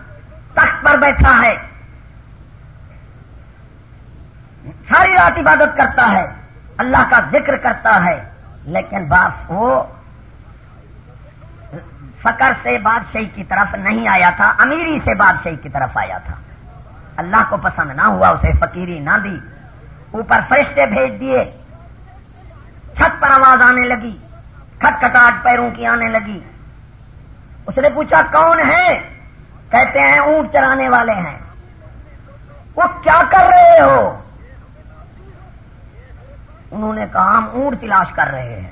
تخت پر بیٹھا ہے۔ ساری رات عبادت کرتا ہے، اللہ کا ذکر کرتا ہے، لیکن باپ وہ فکر سے بادشاہی کی طرف نہیں آیا تھا، امیری سے بادشاہی کی طرف آیا تھا۔ اللہ کو پسند نہ ہوا، اسے فقیری نہ دی۔ اوپر فرشتے بھیج دیے۔ چھت پر آواز آنے لگی۔ کھٹ کٹاٹ پیروں کی آنے لگی۔ اس نے پوچھا، کون ہے کہتے ہیں، اونٹ چرانے والے ہیں۔ وہ کیا کر رہے ہو؟ انہوں نے کہا ہم اونٹ تلاش کر رہے ہیں۔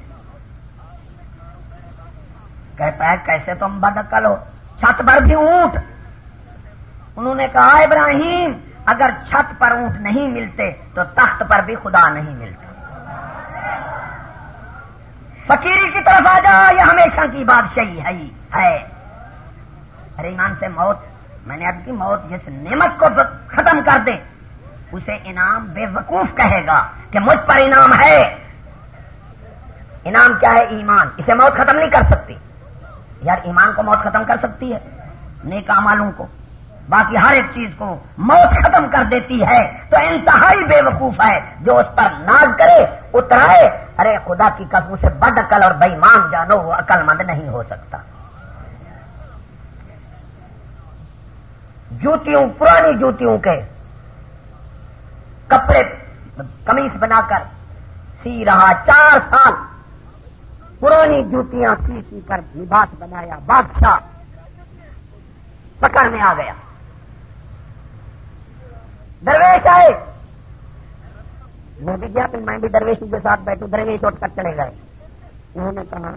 کہتا ہے کیسے تم بدکل ہو؟ چھت پر بھی اونٹ۔ انہوں نے کہا ابراہیم، اگر چھت پر اونٹ نہیں ملتے تو تخت پر بھی خدا نہیں ملتے فقیری کی طرف آ جا، یہ ہمیشہ کی بادشاہی ہے ہے۔ ارے ایمان سے موت، میں نے اب کی موت جس نعمت کو ختم کر دے اسے انعام بے وقوف کہے گا کہ مجھ پر انعام ہے۔ انعام کیا ہے؟ ایمان۔ اسے موت ختم نہیں کر سکتی۔ یار، ایمان کو موت ختم کر سکتی ہے، نیک مالوں کو۔ باقی ہر ایک چیز کو موت ختم کر دیتی ہے۔ تو انتہائی بے وقوف ہے۔ جو اس پر ناز کرے، اترائے۔ ارے، خدا کی قسم سے بد عقل اور بےمان جانو، وہ عقل مند نہیں ہو سکتا۔ جوتیوں، پرانی جوتیوں کے کپڑے کمیس بنا کر سی رہا چار سال پرانی جوتیاں سی سی کر لباس بنایا، بادشاہ پکڑ میں آ گیا۔ درویش آئے۔ وہ بھی گیا پھر میں بھی درویشی کے ساتھ بیٹھوں، درویش اٹھ کر چلے گئے۔ انہوں نے کہا،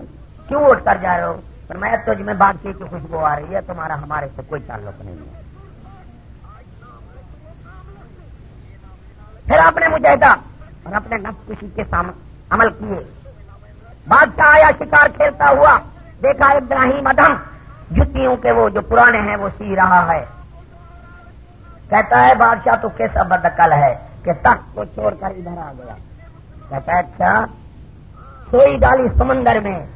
کیوں اٹھ کر جا رہے ہو؟ پر میں تو جی میں بات کی کہ خوشبو آ رہی ہے، تمہارا ہمارے سے کوئی تعلق نہیں ہے۔ پھر آپ نے مجاہدہ اور اپنے نفس کسی کے سامنے عمل کیے۔ بادشاہ آیا، شکار کھیلتا ہوا، دیکھا ابراہیم ادم جتیوں کے وہ جو پرانے ہیں، وہ سی رہا ہے۔ کہتا ہے، بادشاہ، تو کیسا بدکل ہے کہ تخت کو چھوڑ کر ادھر آ گیا؟ کہتا ہے اچھا سوئی ڈالی سمندر میں۔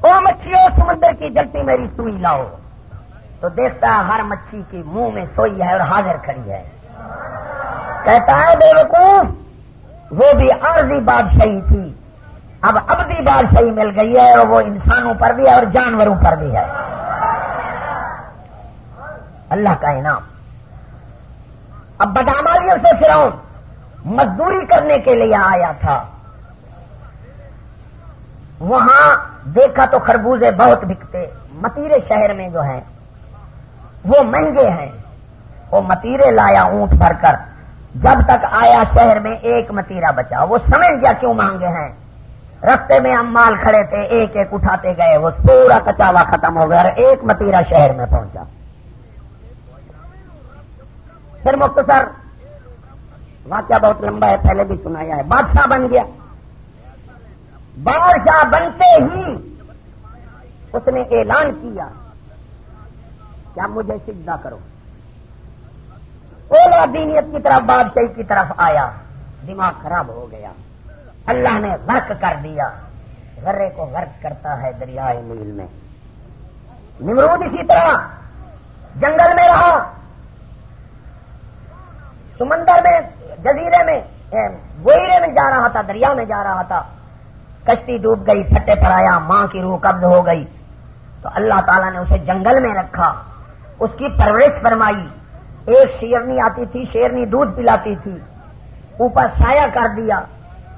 او مچھلی سمندر کی جلتی میری سوئی لاؤ۔ تو دیکھتا ہے، ہر مچھلی کی منہ میں سوئی ہے اور حاضر کھڑی ہے۔ کہتا ہے بے وقوف، وہ بھی عارضی بادشاہی تھی۔ اب ابدی بادشاہی مل گئی ہے اور وہ انسانوں پر بھی ہے اور جانوروں پر بھی ہے۔ اللہ کا انعام۔ اب بدامالیوں سے فراؤن مزدوری کرنے کے لیے آیا تھا۔ وہاں دیکھا تو خربوزے بہت بکتے، متیرے شہر میں جو ہیں، وہ مہنگے ہیں۔ وہ متیرے لایا اونٹ بھر کر۔ جب تک آیا شہر میں ایک متیرا بچا، وہ سمجھ گیا کیوں مانگے ہیں؟ رستے میں ہم مال کھڑے تھے، ایک ایک اٹھاتے گئے، وہ پورا کچاوا ختم ہو گیا اور ایک متیرا شہر میں پہنچا۔ پھر مختصر، واقعہ بہت لمبا ہے، پہلے بھی سنایا ہے۔ بادشاہ بن گیا۔ بادشاہ بنتے ہی اس نے اعلان کیا کیا مجھے سجدہ کرو۔ اولا دینیت کی طرف، بادشاہی کی طرف آیا۔ دماغ خراب ہو گیا۔ اللہ نے غرق کر دیا۔ غرے کو غرق کرتا ہے دریائے نیل میں۔ نمرود اسی طرح جنگل میں رہا۔ سمندر میں، جزیرے میں گوئرے میں جا رہا تھا، دریا میں جا رہا تھا۔ کشتی ڈوب گئی، پھٹے پڑایا ماں کی روح قبض ہو گئی۔ تو اللہ تعالیٰ نے اسے جنگل میں رکھا۔ اس کی پرورش فرمائی۔ ایک شیرنی آتی تھی شیرنی دودھ پلاتی تھی۔ اوپر سایہ کر دیا۔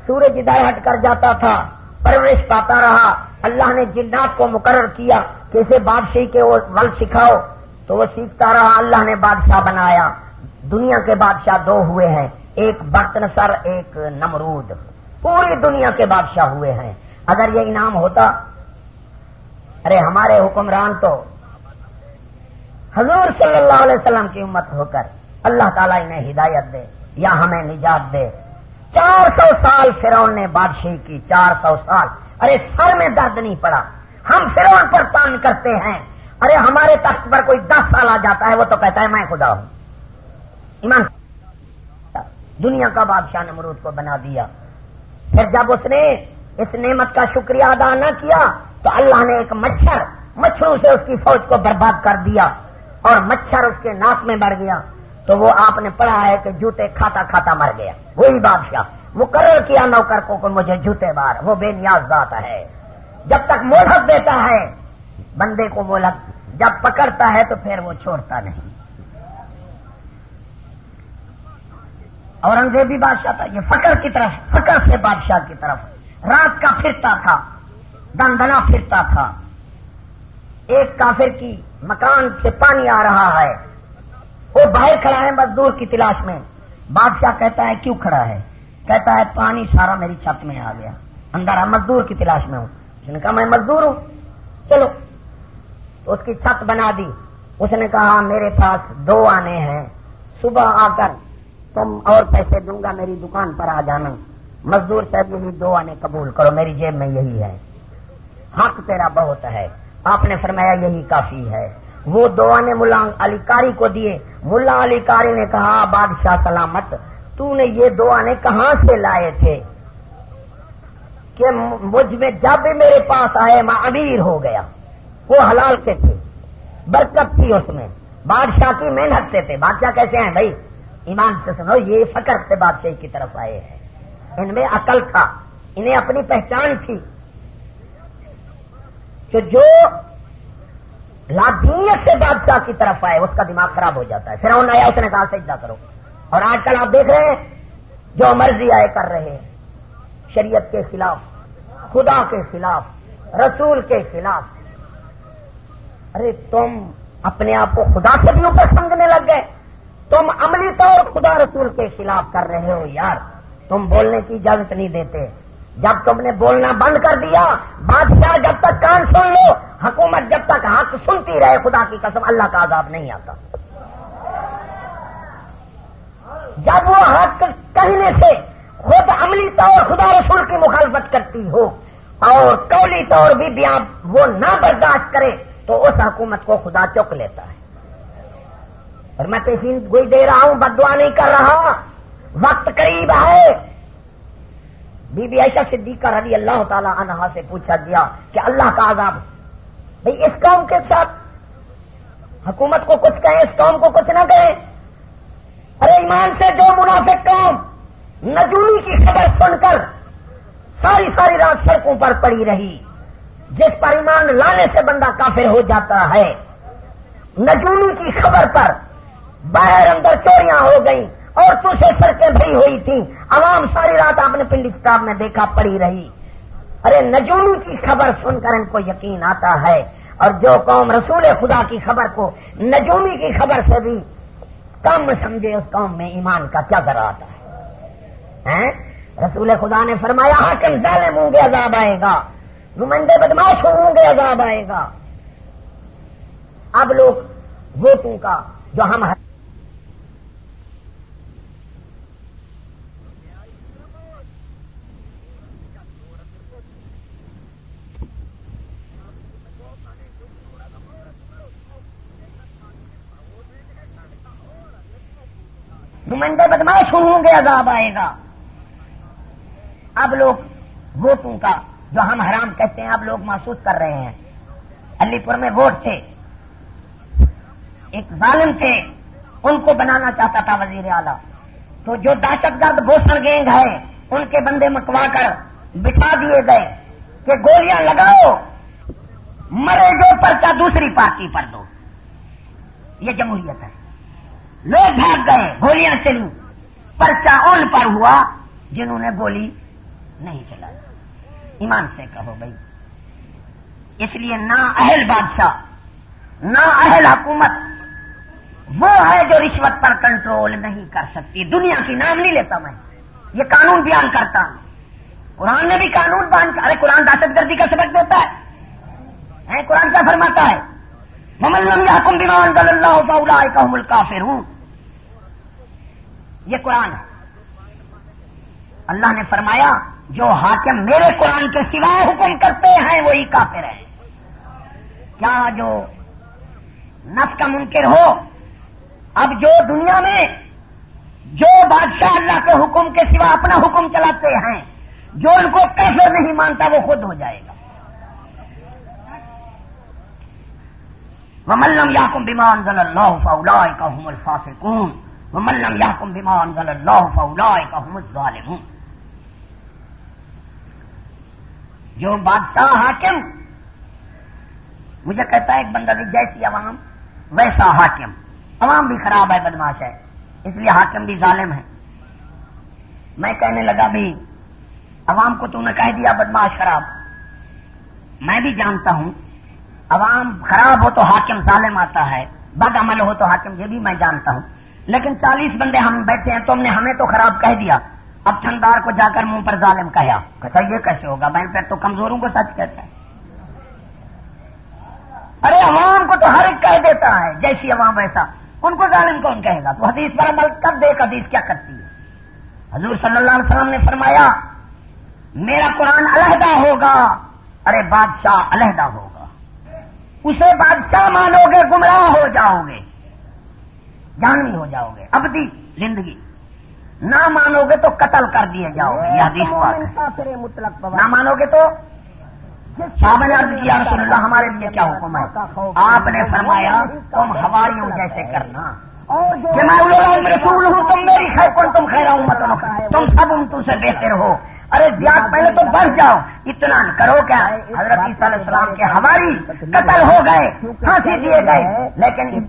سورج ادھر ہٹ کر جاتا تھا۔ پرورش پاتا رہا۔ اللہ نے جنات کو مقرر کیا کہ اسے بادشاہی کے وہ ول سکھاؤ۔ تو وہ سیکھتا رہا، اللہ نے بادشاہ بنایا۔ دنیا کے بادشاہ دو ہوئے ہیں۔ ایک برت نسر ایک نمرود۔ پوری دنیا کے بادشاہ ہوئے ہیں۔ اگر یہ انعام ہوتا، ارے ہمارے حکمران تو حضور صلی اللہ علیہ وسلم کی امت ہو کر اللہ تعالیٰ انہیں ہدایت دے یا ہمیں نجات دے۔ چار سو سال فرون نے بادشاہی کی، چار سو سال۔ ارے، سر میں درد نہیں پڑا۔ ہم فرون پر تان کرتے ہیں۔ ارے، ہمارے تخت پر کوئی دس سال آ جاتا ہے، وہ تو کہتا ہے میں خدا ہوں۔ ایمان دنیا کا بادشاہ نے مرود کو بنا دیا۔ پھر جب اس نے اس نعمت کا شکریہ ادا نہ کیا، تو اللہ نے ایک مچھر، مچھروں سے اس کی فوج کو برباد کر دیا۔ اور مچھر اس کے ناک میں بڑھ گیا تو وہ آپ نے پڑھا ہے کہ جوتے کھاتا کھاتا مر گیا۔ وہی بادشاہ، مقرر کیا نوکر کو کہ مجھے جوتے بار وہ بے نیاز ذات ہے۔ جب تک مہلت دیتا ہے، بندے کو مہلت جب پکڑتا ہے تو پھر وہ چھوڑتا نہیں۔ اورنگزیبی بادشاہ تھا، یہ فکر کی طرف فکر سے بادشاہ کی طرف۔ رات کا پھرتا تھا دن دنا پھرتا تھا۔ ایک کافر کی مکان سے پانی آ رہا ہے۔ وہ باہر کھڑا ہے مزدور کی تلاش میں۔ بادشاہ کہتا ہے، کیوں کھڑا ہے؟ کہتا ہے، پانی سارا میری چھت میں آ گیا۔ اندر مزدور کی تلاش میں ہوں۔ اس نے کہا، میں مزدور ہوں۔ چلو۔ اس کی چھت بنا دی۔ اس نے کہا ہاں، میرے پاس دو آنے ہیں۔ صبح آ کر تم اور پیسے دوں گا، میری دکان پر آ جانا۔ مزدور صاحب، یہی دو آنے قبول کرو۔ میری جیب میں یہی ہے۔ حق تیرا بہت ہے۔ آپ نے فرمایا یہی کافی ہے۔ وہ دو آنے ملا علی کاری کو دیے۔ ملا علی کاری نے کہا بادشاہ سلامت، تو نے یہ دو آنے کہاں سے لائے تھے کہ مجھ میں جب بھی میرے پاس آئے میں امیر ہو گیا۔ وہ حلال کے تھے، برکت تھی اس میں۔ بادشاہ کی محنت سے تھے۔ بادشاہ کیسے ہیں بھائی؟ ایمان سے سنو، یہ فکر سے بادشاہ کی طرف آئے ہیں۔ ان میں عقل تھا، انہیں اپنی پہچان تھی۔ کہ جو لادنیت سے بادشاہ کی طرف آئے، اس کا دماغ خراب ہو جاتا ہے۔ پھر آیا، اس نے کہا، سجدہ کرو۔ اور آج کل آپ دیکھ رہے ہیں، جو مرضی آئے، کر رہے ہیں۔ شریعت کے خلاف، خدا کے خلاف، رسول کے خلاف۔ ارے، تم اپنے آپ کو خدا سے بھی اوپر سمجھنے لگ گئے۔ تم عملی طور خدا رسول کے خلاف کر رہے ہو، یار۔ تم بولنے کی اجازت نہیں دیتے۔ جب تم نے بولنا بند کر دیا، بادشاہ جب تک کان سن لو، حکومت جب تک حق سنتی رہے، خدا کی قسم اللہ کا عذاب نہیں آتا۔ جب وہ حق کہنے سے خود عملی طور خدا رسول کی مخالفت کرتی ہو اور قولی طور بھی بھی وہ نہ برداشت کرے، تو اس حکومت کو خدا چک لیتا ہے۔ اور میں پیشین گوئی دے رہا ہوں بدوا نہیں کر رہا۔ وقت قریب ہے۔ بی بی عائشہ صدیقہ رضی اللہ تعالی عنہا سے پوچھا گیا کہ اللہ کا عذاب بھئی اس قوم کے ساتھ حکومت کو کچھ کہیں، اس قوم کو کچھ نہ کہیں۔ ارے ایمان سے جو منافق قوم نجومی کی خبر سن کر ساری ساری رات سڑکوں پر پڑی رہی، جس پر ایمان لانے سے بندہ کافر ہو جاتا ہے، نجومی کی خبر پر باہر اندر چوریاں ہو گئیں۔ اور تجھے سڑکیں بھری ہوئی تھیں۔ عوام ساری رات آپ نے پنڈی کتاب میں دیکھا پڑی رہی۔ ارے نجومی کی خبر سن کر ان کو یقین آتا ہے۔ اور جو قوم رسول خدا کی خبر کو نجومی کی خبر سے بھی کم سمجھے، اس قوم میں ایمان کا کیا ذرا آتا ہے۔ رسول خدا نے فرمایا، حاکم ظالم ہوں گے، عذاب آئے گا۔ نمائندے بدماش ہوں گے، عذاب آئے گا۔ اب لوگ ووٹوں کا جو ہم نمائندے بدماش ہوں گے، عذاب آئے گا۔ اب لوگ ووٹوں کا، جو ہم حرام کہتے ہیں، اب لوگ محسوس کر رہے ہیں۔ علی پور میں ووٹ تھے۔ ایک ظالم تھے۔ ان کو بنانا چاہتا تھا وزیر اعلیٰ۔ تو جو دہشت گرد بوسن گینگ ہے، ان کے بندے مکوا کر بٹھا دیے گئے کہ گولیاں لگاؤ۔ مرے جو پرچہ دوسری پارٹی پر دو۔ یہ جمہوریت ہے۔ لوگ بھاگ گئے، گولیاں چلی پرچہ ان پر ہوا جنہوں نے گولی نہیں چلائی ایمان سے کہو بھائی۔ اس لیے نہ اہل بادشاہ نہ اہل حکومت، وہ ہے جو رشوت پر کنٹرول نہیں کر سکتی۔ دنیا کی نام نہیں لیتا میں۔ یہ قانون بیان کرتا ہوں۔ قرآن نے بھی قانون بیان ارے قرآن دہشت گردی کا سبق دیتا ہے۔ قرآن کیا فرماتا ہے؟ محمد حکم بیمان اللہ کا ملک کافر ہوں یہ قرآن ہے۔ اللہ نے فرمایا، جو حاکم میرے قرآن کے سوا حکم کرتے ہیں، وہی کافر ہیں۔ کیا جو نف کا منکر ہو، اب جو دنیا میں جو بادشاہ اللہ کے حکم کے سوا اپنا حکم چلاتے ہیں، جو ان کو کیسے نہیں مانتا، وہ خود ہو جائے گا۔ وہ ملم یاقم بیمان ضل اللہ فولا کا حمل فاسکون ملم یاقم بیمان ضل اللہ فولا کا حمل جو بادشاہ حاکم، مجھے کہتا ہے ایک بندہ بھی جیسی عوام، ویسا حاکم۔ عوام بھی خراب ہے بدماش ہے۔ اس لیے حاکم بھی ظالم ہے۔ میں کہنے لگا بھی، عوام کو تو نے کہہ دیا بدماش خراب۔ میں بھی جانتا ہوں، عوام خراب ہو تو حاکم ظالم آتا ہے، بد عمل ہو تو حاکم، یہ بھی میں جانتا ہوں۔ لیکن چالیس بندے ہم بیٹھے ہیں تم نے ہمیں تو خراب کہہ دیا۔ اب ٹھنڈار کو جا کر منہ پر ظالم کہا۔ کہتا یہ کیسے ہوگا؟ میں پھر تو کمزوروں کو سچ کہتا ہے ارے، عوام کو تو ہر ایک کہہ دیتا ہے، جیسی عوام ویسا۔ ان کو ظالم کون کہے گا؟ تو حدیث پر عمل کب دیکھ حدیث کیا کرتی ہے؟ حضور صلی اللہ علیہ وسلم نے فرمایا، میرا قرآن علیحدہ ہوگا۔ ارے، بادشاہ علیحدہ ہوگا۔ اسے بادشاہ مانو گے، گمراہ ہو جاؤ گے۔ جانوی ہو جاؤ گے ابدی زندگی۔ نہ مانو گے تو قتل کر دیے جاؤ گے یہ نہ مانو گے تو نے عرض کیا رسول اللہ ہمارے لیے کیا حکم ہے؟ آپ نے فرمایا تم ہواریوں جیسے کرنا۔ کہ میں رسول ہوں تم میری خیر کون تم خیر مت تم سب ان تم سے بہتر ہو۔ ارے زیاد پہلے تو بڑھ جاؤ۔ اتنا کرو کیا؟ حضرت عیسیٰ علیہ السلام کے ہماری قتل ہو گئے پھانسی دیے گئے۔ لیکن